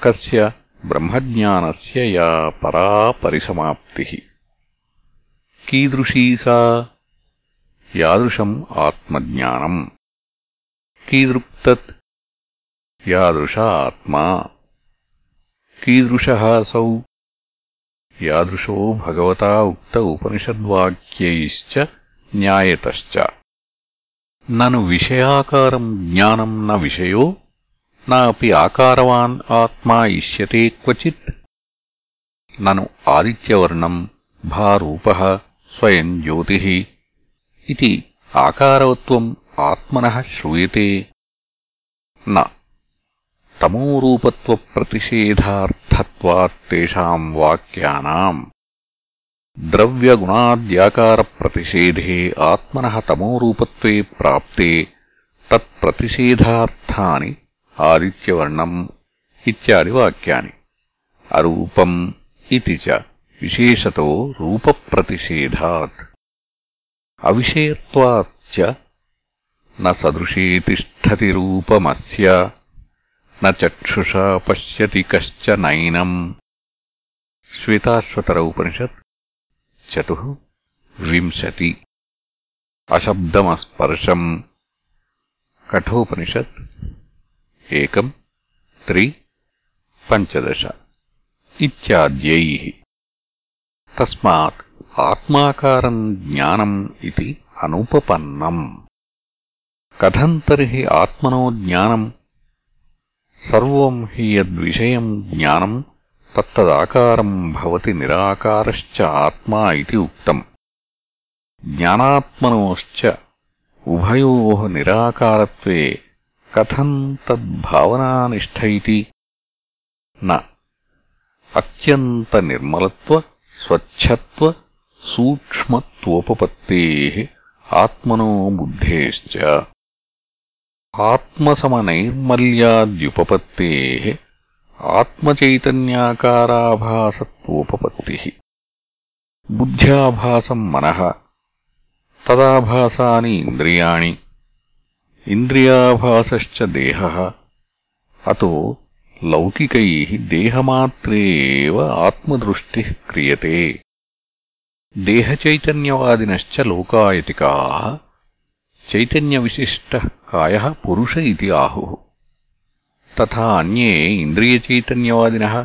కస్య బ్రహ్మజ్ఞానస్య యా పరా పరిసమాప్తి కీదృశీ సా యాదృశం ఆత్మజ్ఞానం कीदृक्तत्? यादृश आत्मा कीदृशः असौ? यादृशो भगवता उक्त उपनिषद्वाक्यैश्च न्यायतश्च। ननु विषयाकारम् ज्ञानम् न विषयो न अपि आकारवान् आत्मा इष्यते क्वचित्। ननु आदित्यवर्णम् भारूपः स्वयम् ज्योतिः। इति आकारवत्वम् ఆత్మనః శ్రూయతే. న. తమోరూపత్వప్రతిషేధార్థత్వాత్తేషాం వాక్యానాం. ద్రవ్యగుణాద్యాకారప్రతిషేధే ఆత్మనः తమోరూపత్వే ప్రాప్తే. తత్ప్రతిషేధార్థాని ఆదిత్యవర్ణం ఇత్యాది వాక్యాని. అరూపం ఇది చ విశేషతో రూపప్రతిషేధాత్ అవిషయత్వాచ్చ न सदृशे तिष्ठति रूपमस्य न चक्षुषा पश्यति कश्च नैनम् श्वेताश्वतर उपनिषत् चतुः विंशति अशब्दमस्पर्शम् कठोपनिषत् एकम् त्रि पञ्चदश इत्याद्यैः तस्मात् आत्माकारम् ज्ञानम् इति अनुपपन्नम् కథం తర్హి ఆత్మనో జ్ఞానం సర్వం హి యద్విషయం జ్ఞానం తత్తదాకారం భవతి నిరాకారశ్చ ఆత్మా ఇది ఉక్తం. జ్ఞానాత్మనోశ్చ ఉభయో నిరాకారత్వే కథం తద్భావనానిష్ట ఇది న. అత్యంత నిర్మలత్వ స్వచ్ఛత్వ సూక్ష్మత్వోపపత్తే ఆత్మనో బుద్ధేశ్చ. आत्मसमनैर्मल्याद्युपपत्तेः आत्मचैतन्याकाराभासत्वोपपत्तिः। बुद्ध्याभासम् मनः, तदाभासानि इन्द्रियाणि, इन्द्रियाभासश्च देहः, अतो लौकिकैः देहमात्रे एव आत्मदृष्टिः क्रियते। देहचैतन्यवादिनश्च लोकायतिकाः चैतन्यविशिष्टः कायः पुरुष इति आहुः तथा अन्ये इन्द्रियचैतन्यवादिनः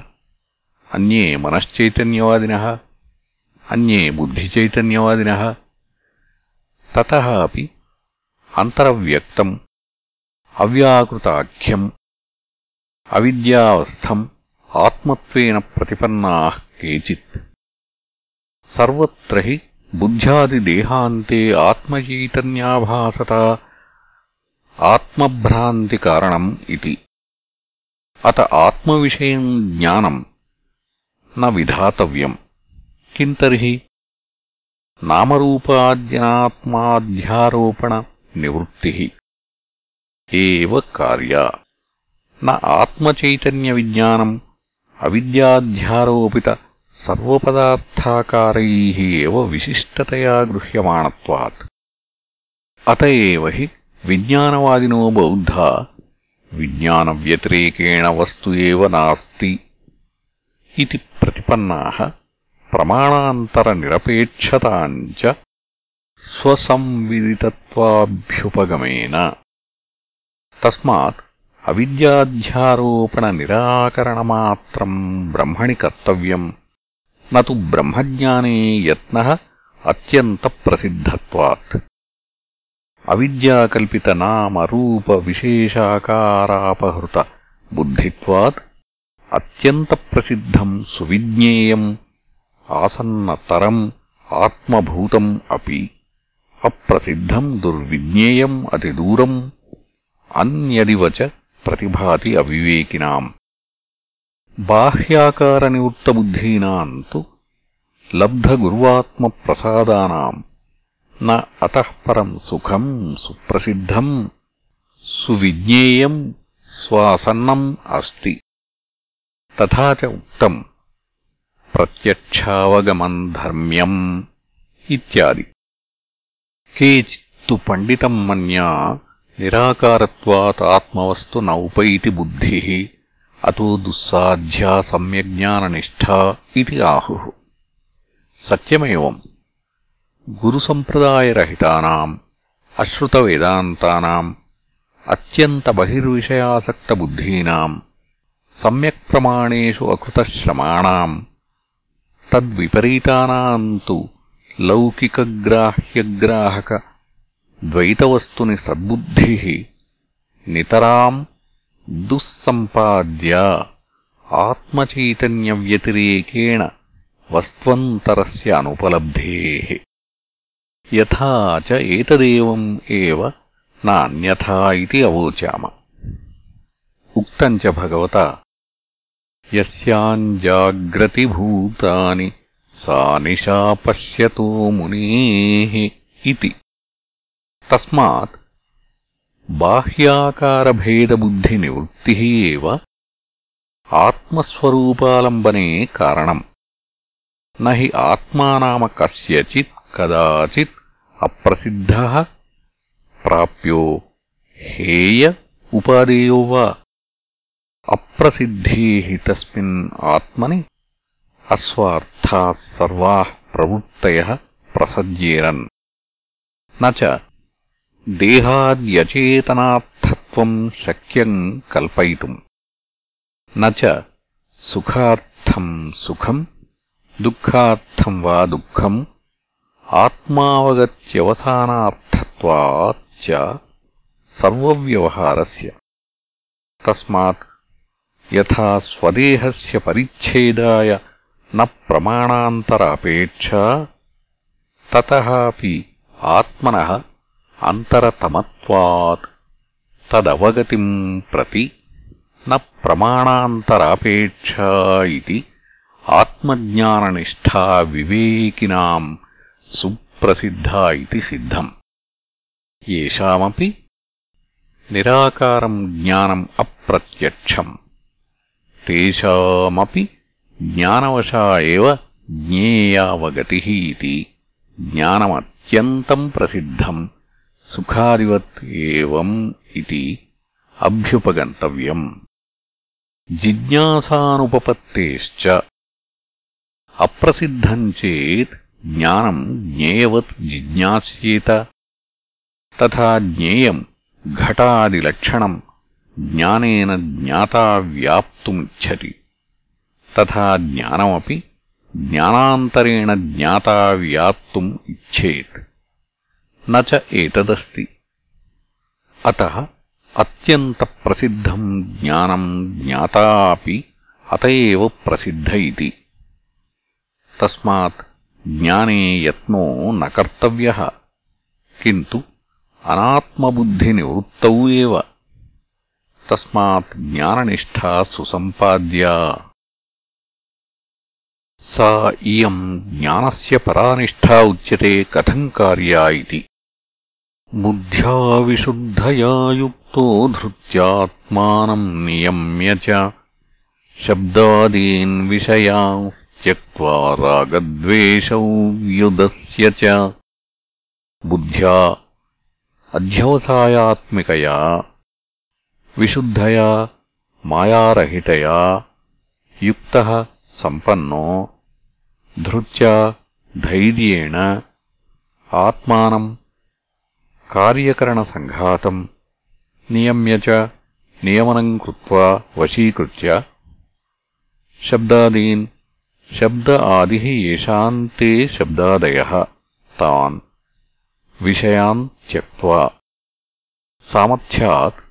अन्ये मनश्चैतन्यवादिनः अन्ये बुद्धिचैतन्यवादिनः ततः अपि अन्तरव्यक्तम् अव्याकृताख्यम् अविद्यावस्थम् आत्मत्वेन प्रतिपन्नाः केचित् सर्वत्र బుద్ధ్యాదిదేహాంతే ఆత్మచైతన్యాభాసత ఆత్మభ్రాంతికారణం ఇది. అత ఆత్మవిషయం జ్ఞానం న విధాతవ్యం. కిం తర్హి నామరూపాద్యనాత్మాధ్యారోపణ నివృత్తి. ఏవ కార్యా? న ఆత్మచైతన్యవిజ్ఞానం అవిద్యాధ్యారోపిత सर्वपदार्थाकारैः एव विशिष्टतया गृह्यमाणत्वात् अत एव हि विज्ञानवादिनो बौद्धा विज्ञानव्यतिरेकेण वस्तु एव नास्ति इति प्रतिपन्नाः प्रमाणान्तरनिरपेक्षताम् च स्वसंविदितत्वाभ्युपगमेन तस्मात् अविद्याध्यारोपणनिराकरणमात्रम् ब्रह्मणि कर्तव्यम् न तु బ్రహ్మజ్ఞానే యత్నః అత్యంతప్రసిద్ధత్వాత్ అవిద్యాకల్పితనామరూపవిశేషాకారాపహృత బుద్ధిత్వాత్ అత్యంతప్రసిద్ధం సువిజ్ఞేయం ఆసన్నతరం ఆత్మభూతం అపి. అప్రసిద్ధం దుర్విజ్ఞేయం అతిదూరం అన్యదివ చ ప్రతిభాతి అవివేకినాం. బాహ్యాకారనివృత్తబుద్ధీనాం తు లబ్ధగుర్వాత్మప్రసాదానాం న అతః సుఖం సుప్రసిద్ధం సువిజ్ఞేయం స్వాసన్నం అస్తి తథా ఉక్తం ప్రత్యక్షావగమం ధర్మ్యం ఇత్యాది కేచిత్తు పండితం మన్యా నిరాకారత్వాత్ ఆత్మవస్తు నౌపైతి బుద్ధి అతో దుస్సాధ్యా సమ్యజ్ఞాననిష్టా ఇది ఆహుః. సత్యమేవం గురుసంప్రదాయరహితానాం అశ్రుతవేదాంతానాం అత్యంతబహిర్విషయాసక్తబుద్ధీనాం సమ్యక్ ప్రమాణేషు అకృతశ్రమాణాం తద్విపరీతానాం తు లౌకికగ్రాహ్యగ్రాహక ద్వైతవస్తుని సద్బుద్ధిః నితరాం दुःसम्पाद्य आत्मचैतन्यव्यतिरेकेण वस्त्वन्तरस्य अनुपलब्धेः। यथा च एतदेवम् एव नान्यथा इति अवोचाम। उक्तम् च भगवता यस्याञ्जाग्रतिभूतानि सा निशा पश्यतो मुनेः इति। तस्मात् బాహ్యాకారభేదబుద్ధినివృత్తిः एव ఆత్మస్వరూపాలంబనే కారణం. నహి ఆత్మానామ కస్యచిత్ కదాచిత్ అప్రసిద్ధ ప్రాప్యో హేయ ఉపాదేయో వా. అప్రసిద్ధే తస్మిన్ ఆత్మని అస్వార్థా సర్వా ప్రవృత్తయ ప్రసజ్యేరన్. నచ దేహాద్యచేతనార్థత్వం శక్యం కల్పయితుం. నచ సుఖార్థం సుఖం దుఃఖార్థం వా దుఃఖం ఆత్మావగత్యవసానార్థత్వాచ్చ సర్వవ్యవహారస్య. తస్మాత్ యథా స్వదేహస్య పరిచ్ఛేదాయ న ప్రమాణాంతరాపేక్ష తతహాపి ఆత్మనః అంతరతమత్వాత్ తదవగతిం ప్రతి న ప్రమాణాంతరాపేక్షా ఇది ఆత్మజ్ఞాననిష్టా వివేకినా సుప్రసిద్ధా ఇది సిద్ధం. ఏషామపి నిరాకారం జ్ఞానం అప్రత్యక్షం. తేషామపి జ్ఞానవశా ఏవ జ్ఞేయావగతి జ్ఞానమత్యంతం ప్రసిద్ధం. సుఖారివత్ ఏం ఇది అభ్యుపగంతవ్యం. జిజ్ఞాసానుపపత్తేశ్చ అప్రసిద్ధం చేత్ జ్ఞానం జ్ఞేయవత్ జిజ్ఞాస్యేత. తథా జ్ఞేయం ఘటాదిలక్షణం జ్ఞానేన జ్ఞాత వ్యాప్తుమిచ్చతి తథా జ్ఞానమపి జ్ఞానాంతరేణ జ్ఞాత వ్యాప్తుమ్ ఇచ్చేత్ न च एतदस्ति अतः अत्यन्तप्रसिद्धम् ज्ञानम् ज्ञाता अपि अत एव प्रसिद्ध इति तस्मात् ज्ञाने यत्नो न कर्तव्यः किन्तु अनात्मबुद्धिनिवृत्तौ एव तस्मात् ज्ञाननिष्ठा सुसम्पाद्या सा इयम् ज्ञानस्य परानिष्ठा उच्यते कथम् कार्या इति बुद्ध्या विशुद्धया युक्तो धृत्यात्मानम् नियम्य च शब्दादीन् विषयांस्त्यक्त्वा रागद्वेषौ व्युदस्य च बुद्ध्या अध्यवसायात्मिकया विशुद्धया मायारहितया युक्तः सम्पन्नो धृत्या धैर्येण आत्मानम् कार्यकरणसङ्घातम् नियम्य च नियमनम् कृत्वा वशीकृत्य शब्दादीन् शब्द आदिः येषाम् ते शब्दादयः तान् विषयान् त्यक्त्वा सामर्थ्यात्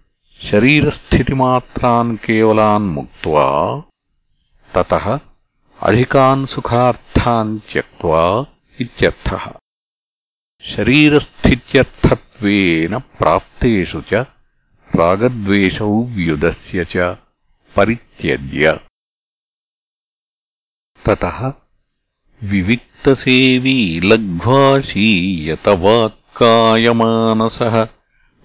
शरीरस्थितिमात्रान् केवलान् मुक्त्वा ततः अधिकान् सुखार्थान् त्यक्त्वा इत्यर्थः शरीरस्थित्यर्थत्वेन प्राप्तेषु च रागद्वेषौ व्युदस्य च परित्यज्य। ततः विविक्तसेवी लघ्वाशीयतवाक्कायमानसः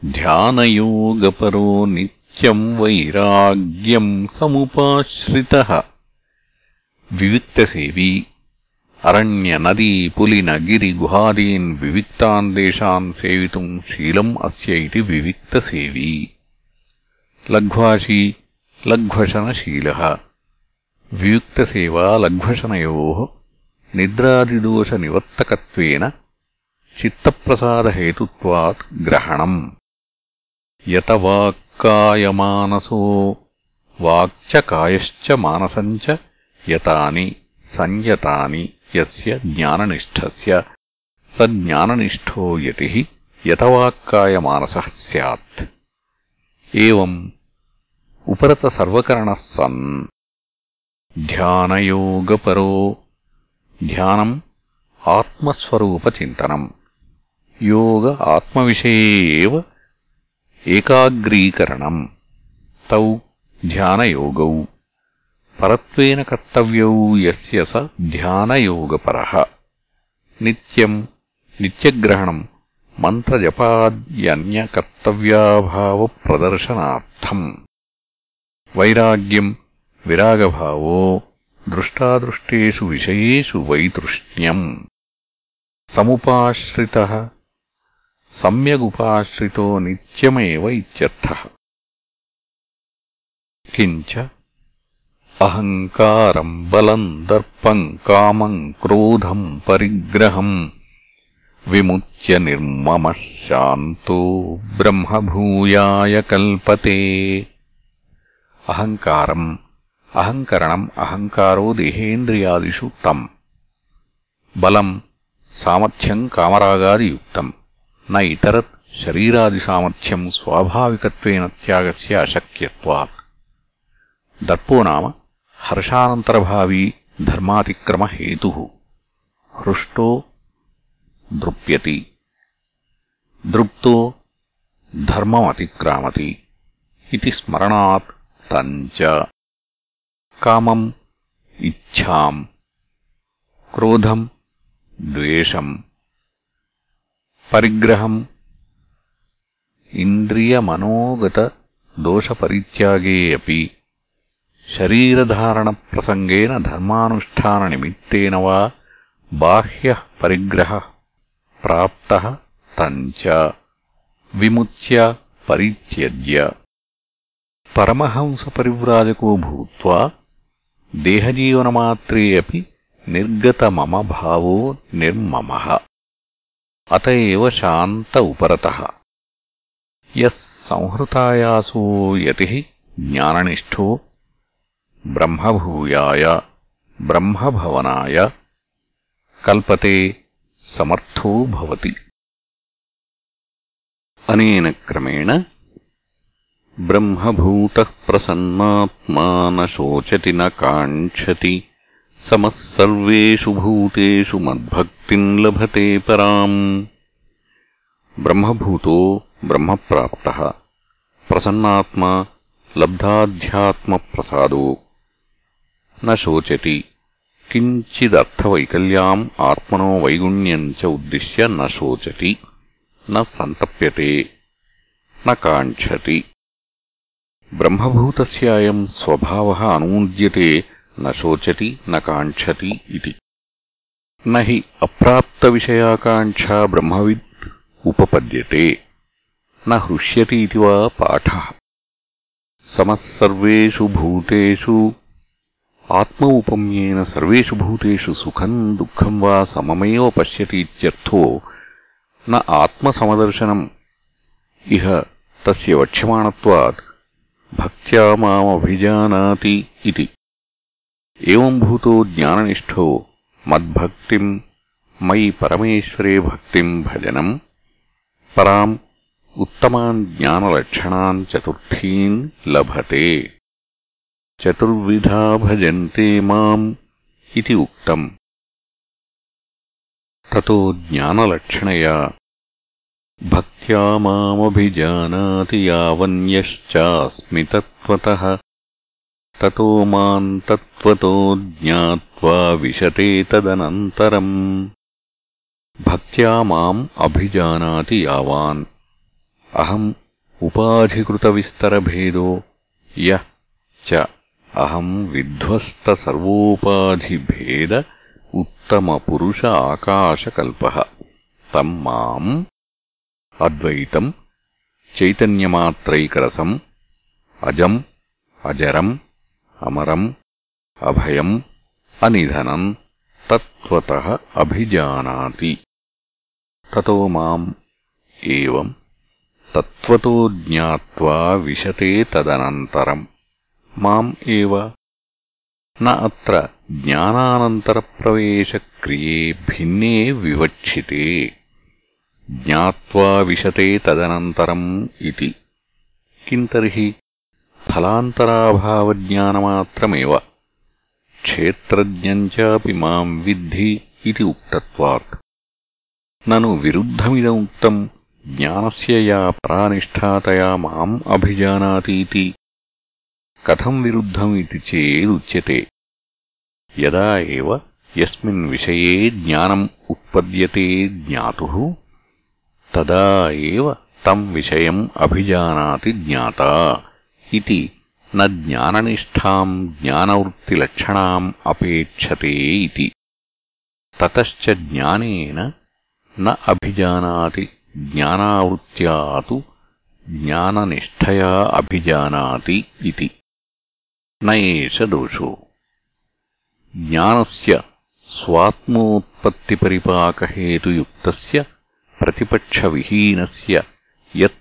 ध्यानयोगपरो नित्यम् वैराग्यम् समुपाश्रितः। विविक्तसेवी अरण्यनदीपुलिनगिरिगुहादीन् विविक्तान् देशान् सेवितुम् शीलम् अस्य इति विविक्तसेवी लघ्वाशी लघ्वशनशीलः वियुक्तसेवा लघ्वशनयोः निद्रादिदोषनिवर्तकत्वेन चित्तप्रसादहेतुत्वात् ग्रहणम् यत वाक्कायमानसो वाक्च कायश्च मानसम् च यतानि संयतानि యస్య జ్ఞాననిష్టస్య స జ్ఞాననిష్టో యతి యతవాక్కాయమానసः స్యాత్ ఏవం ఉపరతసర్వకరణः సన్ ధ్యానయోగపరో ధ్యానం ఆత్మస్వరూపచింతనం యోగ ఆత్మవిషయే ఏకాగ్రీకరణం తౌ ధ్యానయోగౌ ध्यानयोगौ परत्वेन कर्तव्यौ यस्य स ध्यानयोगपरः नित्यम् नित्यग्रहणम् मन्त्रजपाद्यन्यकर्तव्याभावप्रदर्शनार्थम् वैराग्यम् विरागभावो दृष्टादृष्टेषु विषयेषु वैतृष्ण्यम् समुपाश्रितः सम्यगुपाश्रितो नित्यमेव इत्यर्थः किञ्च अहङ्कारम् बलम् दर्पम् कामम् क्रोधम् परिग्रहम् विमुच्य निर्ममः शान्तो ब्रह्मभूयाय कल्पते। अहङ्कारम् अहङ्करणम् अहङ्कारो देहेन्द्रियादिषु तम्। बलम् सामर्थ्यम् कामरागादियुक्तम्। न इतरत् शरीरादिसामर्थ्यम् स्वाभाविकत्वेन त्यागस्य अशक्यत्वात्। दर्पो नाम हर्षानन्तरभावी धर्मातिक्रमहेतुः। हृष्टो दृप्यति दृप्तो धर्ममतिक्रामति इति स्मरणात् तम् च। कामम्, इच्छाम्, क्रोधम्, द्वेषम्, परिग्रहम्, इन्द्रियमनोगतदोषपरित्यागे अपि శరీరధారణ ప్రసంగేన ధర్మానుష్ఠాన నిమిత్తేన వా బాహ్య పరిగ్రహ ప్రాప్త తంచ విముచ్య పరిత్యజ్య. పరమహంసపరివ్రాజకో భూత్వా దేహజీవనమాత్రే అపి నిర్గత మమ భావో నిర్మమ ఏవ శాంత ఉపరత. యస్ సంహృతాయాసో యతి జ్ఞాననిష్టో ब्रह्मभूयाय, ब्रह्मभवनाय, कल्पते समर्थो भवति। अनेन क्रमेण ब्रह्मभूतः प्रसन्नात्मा न शोचति न काङ्क्षति समः सर्वेषु भूतेषु मद्भक्तिम् लभते पराम्। ब्रह्मभूतो ब्रह्मप्राप्तः, प्रसन्नात्मा लब्धाध्यात्मप्रसादो न शोचति किञ्चिदर्थवैकल्याम् आत्मनो वैगुण्यम् च उद्दिश्य न शोचति न सन्तप्यते न काङ्क्षति ब्रह्मभूतस्य अयम् स्वभावः अनूद्यते न शोचति न काङ्क्षति इति न हि अप्राप्तविषयाकाङ्क्षा ब्रह्मविद् उपपद्यते न हृष्यति इति वा पाठः समः सर्वेषु भूतेषु ఆత్మ ఉపమ్యేన సర్వేషు భూతేషు సుఖం దుఃఖం వా సమమేవ పశ్యతి ఇత్యర్థో న ఆత్మసమదర్శనం. ఇహ తస్య వక్ష్యమాణత్వాత్ భక్త్యా మామభిజానాతి ఇది. ఏం భూతో జ్ఞాననిష్టో మద్భక్తిం మయి పరమేశ్వరే భక్తిం భజనం పరాం ఉత్తమాన్ జ్ఞానలక్షణాన్ చతుర్థీన్ లభతే. चतुर्विधा भजन्ते माम् इति उक्तम्। ततो ज्ञानलक्षणया। भक्त्या मामभिजानाति यावन्यश्चास्मि तत्त्वतः। ततो माम् तत्त्वतो ज्ञात्वा विशते तदनन्तरम्। भक्त्या माम् अभिजानाति यावान्। अहम् उपाधिकृतविस्तरभेदो यः च అహం విధ్వస్తసర్వోపాధిభేద ఉత్తమపురుష ఆకాశకల్ప. తం మాం అద్వైతం చైతన్యమాత్రైకరసం అజం అజరం అమరం అభయం అనిధనం తత్వత అభిజానాతి. తతో మాం ఏవం తత్వతో జ్ఞావా విశతే తదనంతరం. మాం ఏవ. న అత్ర జ్ఞానానంతరప్రవేశక్రియే భిన్నే వివక్షితే జ్ఞావా విశతే తదనంతరం ఇది. కింతర్హి ఫలాంతరాభావజ్ఞానమాత్రమేవ. క్షేత్రజ్ఞాపి మాం విద్ధి ఇది ఉక్తత్వాత్. నను విరుద్ధమిదముక్తం. జ్ఞానస్య యా పరానిష్ఠాతయా మాం అభిజానాతీతి. కథం విరుద్ధం ఇది చేదుచ్యతే. యదా విషయే జ్ఞానం ఉత్పద్యతే జ్ఞాతు తదా ఏవ తం విషయం అభిజానాతి జ్ఞాత ఇది న జ్ఞానవృత్తిలక్షణ అపేక్షతే ఇది. తతశ్చ జ్ఞానేన న అభిజానాతి జ్ఞానావృత్త్యా జ్ఞాననిష్టయా అభిజానాతి ఇది. न एष दोषो ज्ञानस्य स्वात्मोत्पत्तिपरिपाकहेतुयुक्तस्य प्रतिपक्षविहीनस्य यत्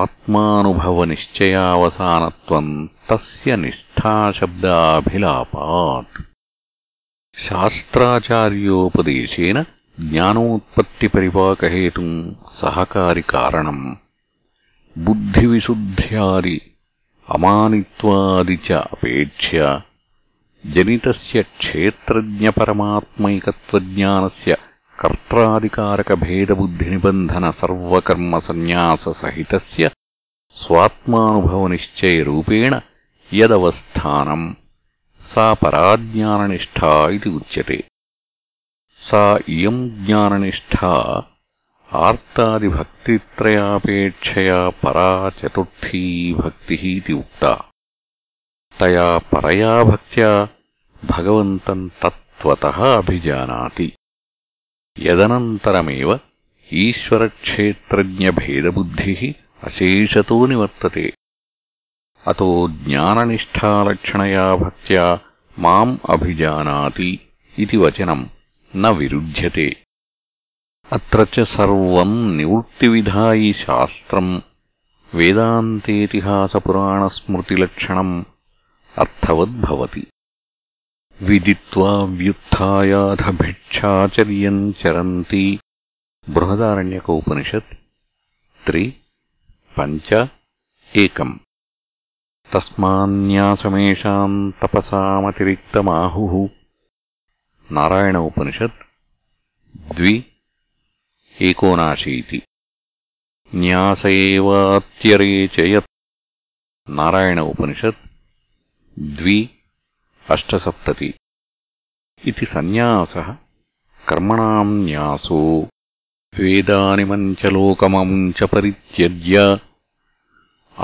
आत्मानुभवनिश्चयावसानत्वम् तस्य निष्ठाशब्दाभिलापात् शास्त्राचार्योपदेशेन ज्ञानोत्पत्तिपरिपाकहेतुम् सहकारिकारणम् बुद्धिविशुद्ध्यादि అమానిత్వాది చ అపేక్ష్య జనితస్య క్షేత్రజ్ఞపరమాత్మైకత్వజ్ఞానస్య కర్తాధికారకభేదబుద్ధినిబంధనసర్వకర్మసన్యాససహితస్య స్వాత్మానుభవనిశ్చయరూపేణ యదవస్థానం సా పరాజ్ఞాననిష్టా ఇది ఉచ్యతే సా ఇయం జ్ఞాననిష్టా आर्तादिभक्तित्रयापेक्षया परा चतुर्थी भक्तिः इति उक्ता तया परया भक्त्या भगवन्तम् तत्त्वतः अभिजानाति यदनन्तरमेव ईश्वरक्षेत्रज्ञभेदबुद्धिः अशेषतो निवर्तते अतो ज्ञाननिष्ठालक्षणया भक्त्या माम् अभिजानाति इति वचनम् न అత్ర చ సర్వం నివృత్తివిధాయి శాస్త్రం. వేదాంతేతిహాసపురాణస్మృతిలక్షణం అర్థవద్భవతి. విదిత్వా వ్యుత్యాధభిక్షాచర్యం చరంతి. బృహదారణ్యక ఉపనిషత్ త్రి పంచ ఏకం. తస్మాన్యాసమేషాం తపసామతిరిక్తమాహు. నారాయణ ఉపనిషత్ ద్వి एकोनाशीति न्यास एवात्यरे च यत् नारायण उपनिषत् द्वि अष्टसप्तति इति सन्न्यासः कर्मणाम् न्यासो वेदानिमम् च लोकममुम् च परित्यज्य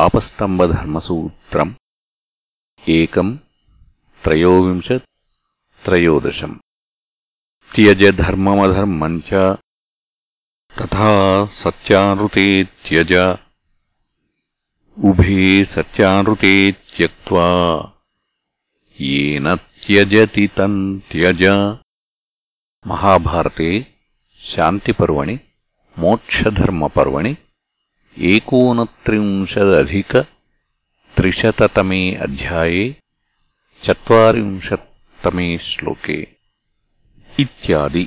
आपस्तम्बधर्मसूत्रम् एकम् त्रयोविंशत् त्रयोदशम् त्यज धर्ममधर्मम् च तथा सत्यानृते त्यज उभे सत्यानृते त्यक्त्वा येन त्यजति तम् त्यज महाभारते शान्तिपर्वणि मोक्षधर्मपर्वणि एकोनत्रिंशदधिकत्रिशततमे अध्याये चत्वारिंशत्तमे श्लोके इत्यादि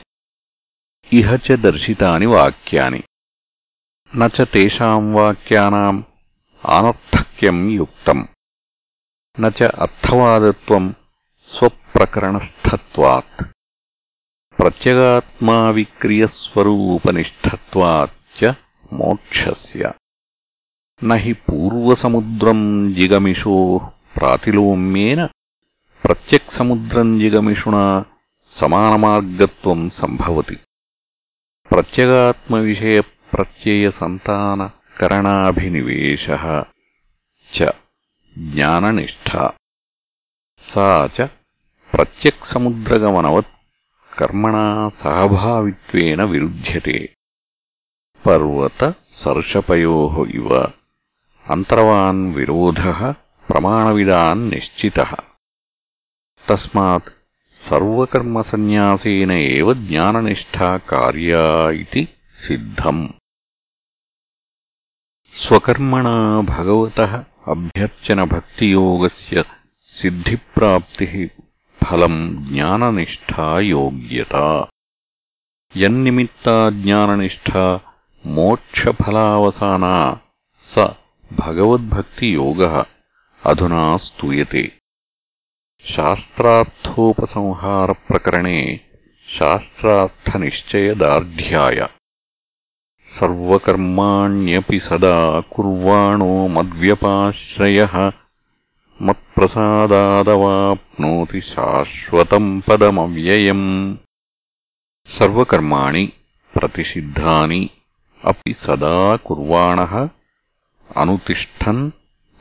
ఇహ చ దర్శితాని వాక్యాని. నచ తేషాం వాక్యానాం ఆనర్థక్యం యుక్తం. నచ అర్థవాదత్వం స్వప్రకరణస్థత్వాత్. ప్రత్యగాత్మా విక్రియస్వరూపనిష్ఠత్వాచ్చ మోక్షస్య. నహి పూర్వసముద్రం జిగమిషో ప్రాతిలోమ్యేన ప్రత్యక్సముద్రం జిగమిషుణా సమానమార్గత్వం సంభవతి. प्रत्यगात्मविषयप्रत्ययसन्तानकरणाभिनिवेशः च ज्ञाननिष्ठा सा च प्रत्यक्समुद्रगमनवत् कर्मणा सहभावित्वेन विरुध्यते पर्वतसर्षपयोः इव अन्तर्वान् विरोधः प्रमाणविदान् निश्चितः तस्मात् సర్వకర్మసన్యాసేన ఏవ జ్ఞాననిష్టా కార్యా ఇది సిద్ధం. స్వకర్మణ భగవత అభ్యర్చనభక్తియోగస్య సిద్ధిప్రాప్తి ఫలం జ్ఞాననిష్టా యోగ్యత. యన్నిమిత్తా జ్ఞాననిష్టా మోక్షఫలావసానా స భగవద్భక్తియోగ అధునా స్తూయతే. शास्त्रार्थोपसंहारप्रकरणे शास्त्रार्थनिश्चयदार्ढ्याय। सर्वकर्माण्यपि सदा कुर्वाणो मद्व्यपाश्रयः। मत्प्रसादादवाप्नोति शाश्वतम् पदमव्ययम्। सर्वकर्माणि प्रतिषिद्धानि अपि सदा कुर्वाणः। अनुतिष्ठन्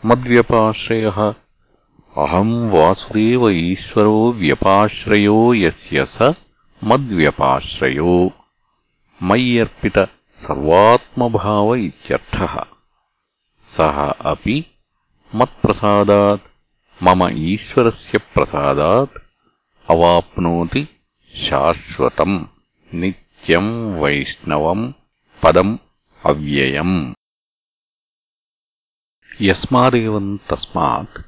मद्व्यपाश्रयः అహం వాసుదేవ ఈశ్వరో వ్యపాశ్రయో ఎస్య స మద్వ్యపాశ్రయో. మయ్యర్పిత సర్వాత్మభావ ఇత్యర్థః. సహ అపి మత్ప్రసాదాత్ మమ ఈశ్వరస్య ప్రసాదాత్ అవాప్నోతి శాశ్వతం నిత్యం వైష్ణవం పదం అవ్యయం. యస్మాదేవం తస్మాత్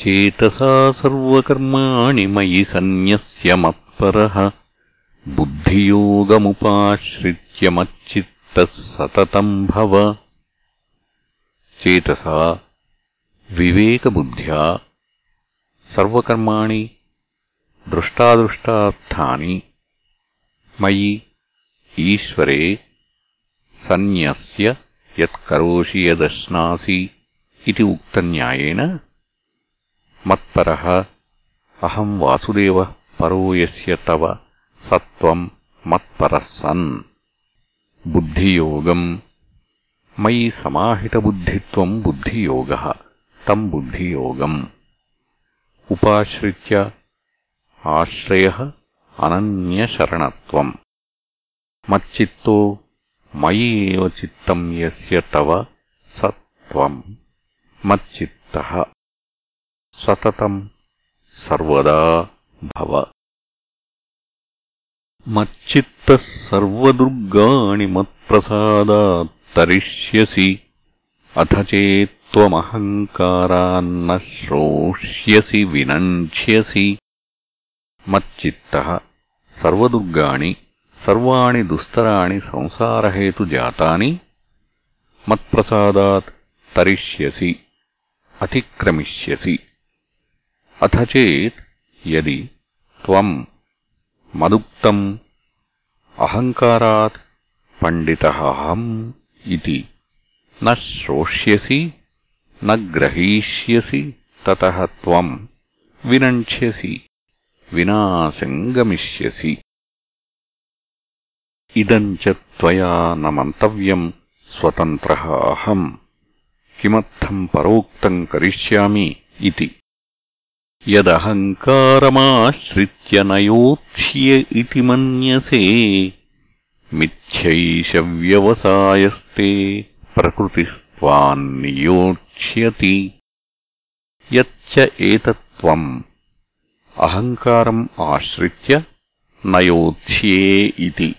चेतसा सर्वकर्माणि मयि सन्न्यस्य मत्परः। बुद्धियोगमुपाश्रित्य मच्चित्तः सततम् भव। चेतसा विवेकबुद्ध्या सर्वकर्माणि दृष्टादृष्टार्थानि मयि ईश्वरे सन्न्यस्य यत्करोषि यदश्नासि इति उक्तन्यायेन మత్పరః. అహం వాసుదేవః పరో యస్య తవ సత్వం మత్పరः సన్ బుద్ధియోగం. మయి సమాహితబుద్ధిత్వం బుద్ధియోగ. తం బుద్ధియోగం. ఉపాశ్రిత్య ఆశ్రయ అనన్యశరణత్వం. మచ్చిత్తో మయి చిత్తం యస్య తవ సత్వం మచ్చిత్త. సతతం సర్వదా భవ. మచ్చిత్త సర్వదుర్గాణి మత్ప్రసాదా తరిష్యసి అథ చేత్వమహంకారాన్న శ్రోష్యసి వినంక్ష్యసి. మచ్చిత్త సర్వదుర్గాణి సర్వాణి దుస్తరాణి సంసారహేతు జాతాని మత్ప్రసాదాత్ తరిష్యసి అతిక్రమిష్యసి. అథ చేది యది త్వం మదుక్తం అహంకారాత్ పండితః అహం ఇతి. న శ్రోష్యసి న గ్రహీష్యసి తతః ఇదం చ త్వయా స్వతంత్ర అహం. కిమర్థం పరోక్తం కరిష్యామి ఇది यदहङ्कारमाश्रित्य न योत्स्य इति मन्यसे मिथ्यैष व्यवसायस्ते प्रकृतिस्त्वान्नियोक्ष्यति यच्च एतत्त्वम् अहङ्कारम् आश्रित्य न योत्स्ये इति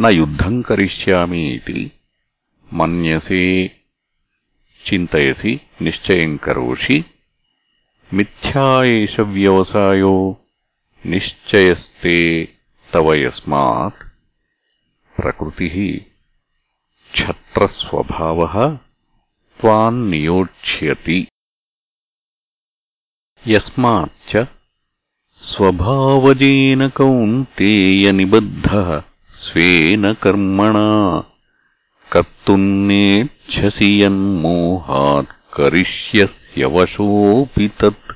न युद्धम् करिष्यामि इति मन्यसे चिन्तयसि निश्चयम् करोषि मिथ्या एष व्यवसायो निश्चयस्ते तव यस्मात् प्रकृतिः क्षत्रस्वभावः त्वान्नियोक्ष्यति यस्माच्च स्वभावजेन कौन्तेयनिबद्धः स्वेन कर्मणा कर्तुम् नेच्छसि यन्मोहात् करिष्यस्यवशोऽपि तत्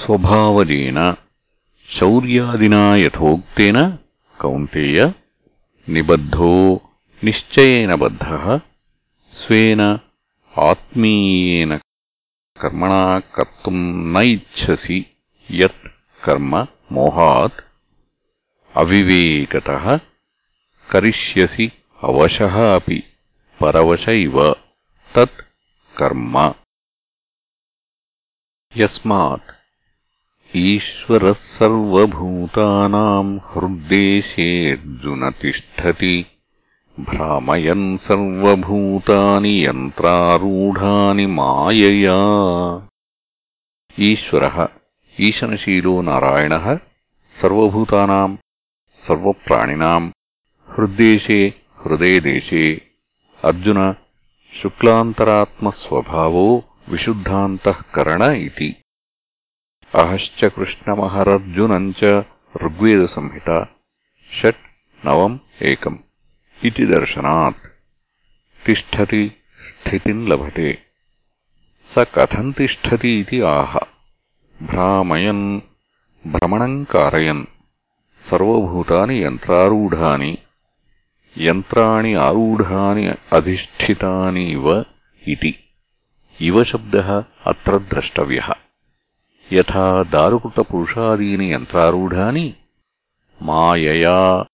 स्वभावजेन शौर्यादिना यथोक्तेन कौन्तेय निबद्धो निश्चयेन बद्धः स्वेन आत्मीयेन कर्मणा कर्तुम् न इच्छसि यत् कर्म मोहात् अविवेकतः करिष्यसि अवशः अपि परवश इव तत् कर्म यस्मात् ईश्वरः सर्वभूतानाम् हृद्देशेऽर्जुन तिष्ठति। भ्रामयन् सर्वभूतानि यन्त्रारूढानि मायया। ईश्वरः ईशनशीलो नारायणः सर्वभूतानाम् सर्वप्राणिनाम् हृद्देशे हृदयदेशे अर्जुन शुक्लान्तरात्मस्वभावो विशुद्धान्तःकरण इति अहश्च कृष्णमहरर्जुनम् च ऋग्वेदसंहिता षट् नवम् एकम् इति दर्शनात् तिष्ठति स्थितिम् लभते स कथम् तिष्ठति इति आह भ्रामयन् भ्रमणम् कारयन् सर्वभूतानि यन्त्रारूढानि यन्त्राणि आरूढानि अधिष्ठितानि इव इति इव शब्दः अत्र द्रष्टव्यः। यथा दारुकृतपुरुषादीनि यन्त्रारूढानि मायया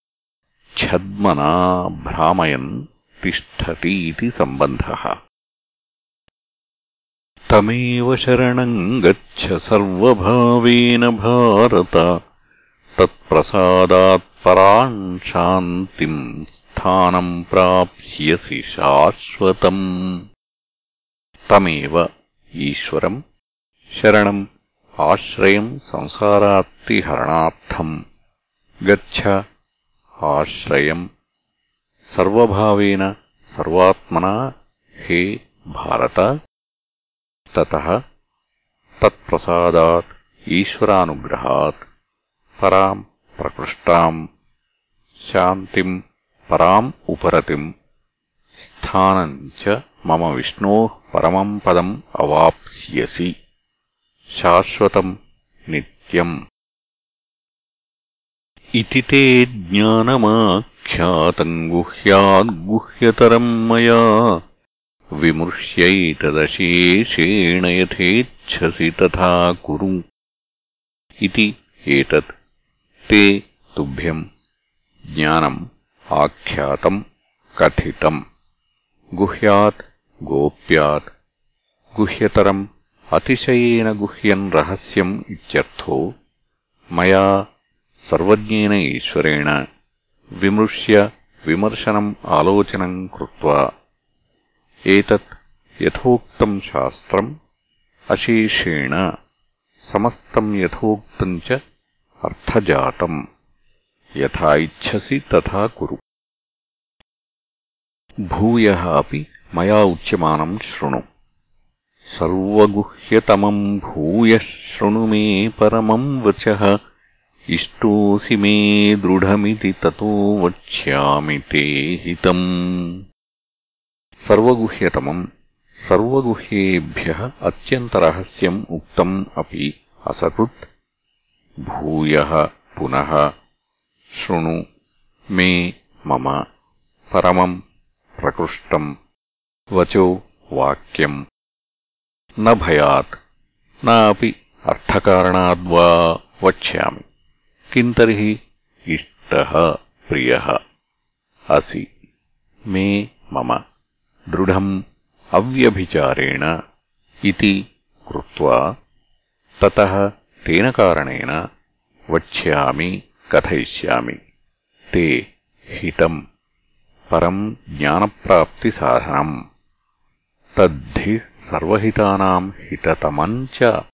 छद्मना भ्रामयन् तिष्ठति इति सम्बन्धः। तमेव शरणम् गच्छ सर्वभावेन भारत तत्प्रसादात् पराम् शान्तिम् स्थानम् प्राप्स्यसि शाश्वतम् तमेव ईश्वरम् शरणम् आश्रयम् संसारात्तिहरणार्थम् गच्छ आश्रयम्। सर्वभावेन सर्वात्मना हे भारत। ततः तत्प्रसादात् ईश्वरानुग्रहात् पराम् प्रकृष्टाम् शान्तिम् पराम् उपरतिम्। स्थानम् च मम विष्णोः परमम् पदम् अवाप्स्यसि। शाश्वतम् नित्यम्। इति ते ज्ञानमाख्यातम् गुह्याद्गुह्यतरम् मया। विमृश्यैतदशेषेण यथेच्छसि तथा कुरु। इति एतत्। ते तुभ्यम्। ज्ञानम् आख्यातम् कथितम्। गुह्यात् गोप्यात् गुह्यतरम् अतिशयेन गुह्यम् रहस्यम् इत्यर्थो मया सर्वज्ञेन ईश्वरेण विमृश्य विमर्शनम् आलोचनम् कृत्वा एतत् यथोक्तम् शास्त्रम् अशेषेण समस्तम् यथोक्तम् च अर्थजातम् यथा इच्छसि तथा कुरु भूयः अपि మయా ఉచ్యమానం శృణు. సర్వగుహ్యతమం భూయ శృణు మే పరమం వచ. ఇష్టోసి మే దృఢమితి తతో వక్ష్యామి తే హితం. సర్వగుహ్యతమం సర్వగుహ్యేభ్య అత్యంతరహస్యం ఉక్తం అపి అసకృత్. భూయ పునః శృణు మే మమ పరమం ప్రకృష్టం వచో వాక్యం. న భయాత్ నాపి అర్థకారణాద్వా వక్ష్యామి. కిం తర్హి ఇష్టः ప్రియः. అసి. మే మమ. దృఢం అవ్యభిచారేణ ఇది కృత్వా. తతః తేన కారణేన వక్ష్యామి కథయిష్యామి. తే హితం. పరం జ్ఞానప్రాప్తిసాధనం तद्धि सर्वहितानाम् हिततमम् च।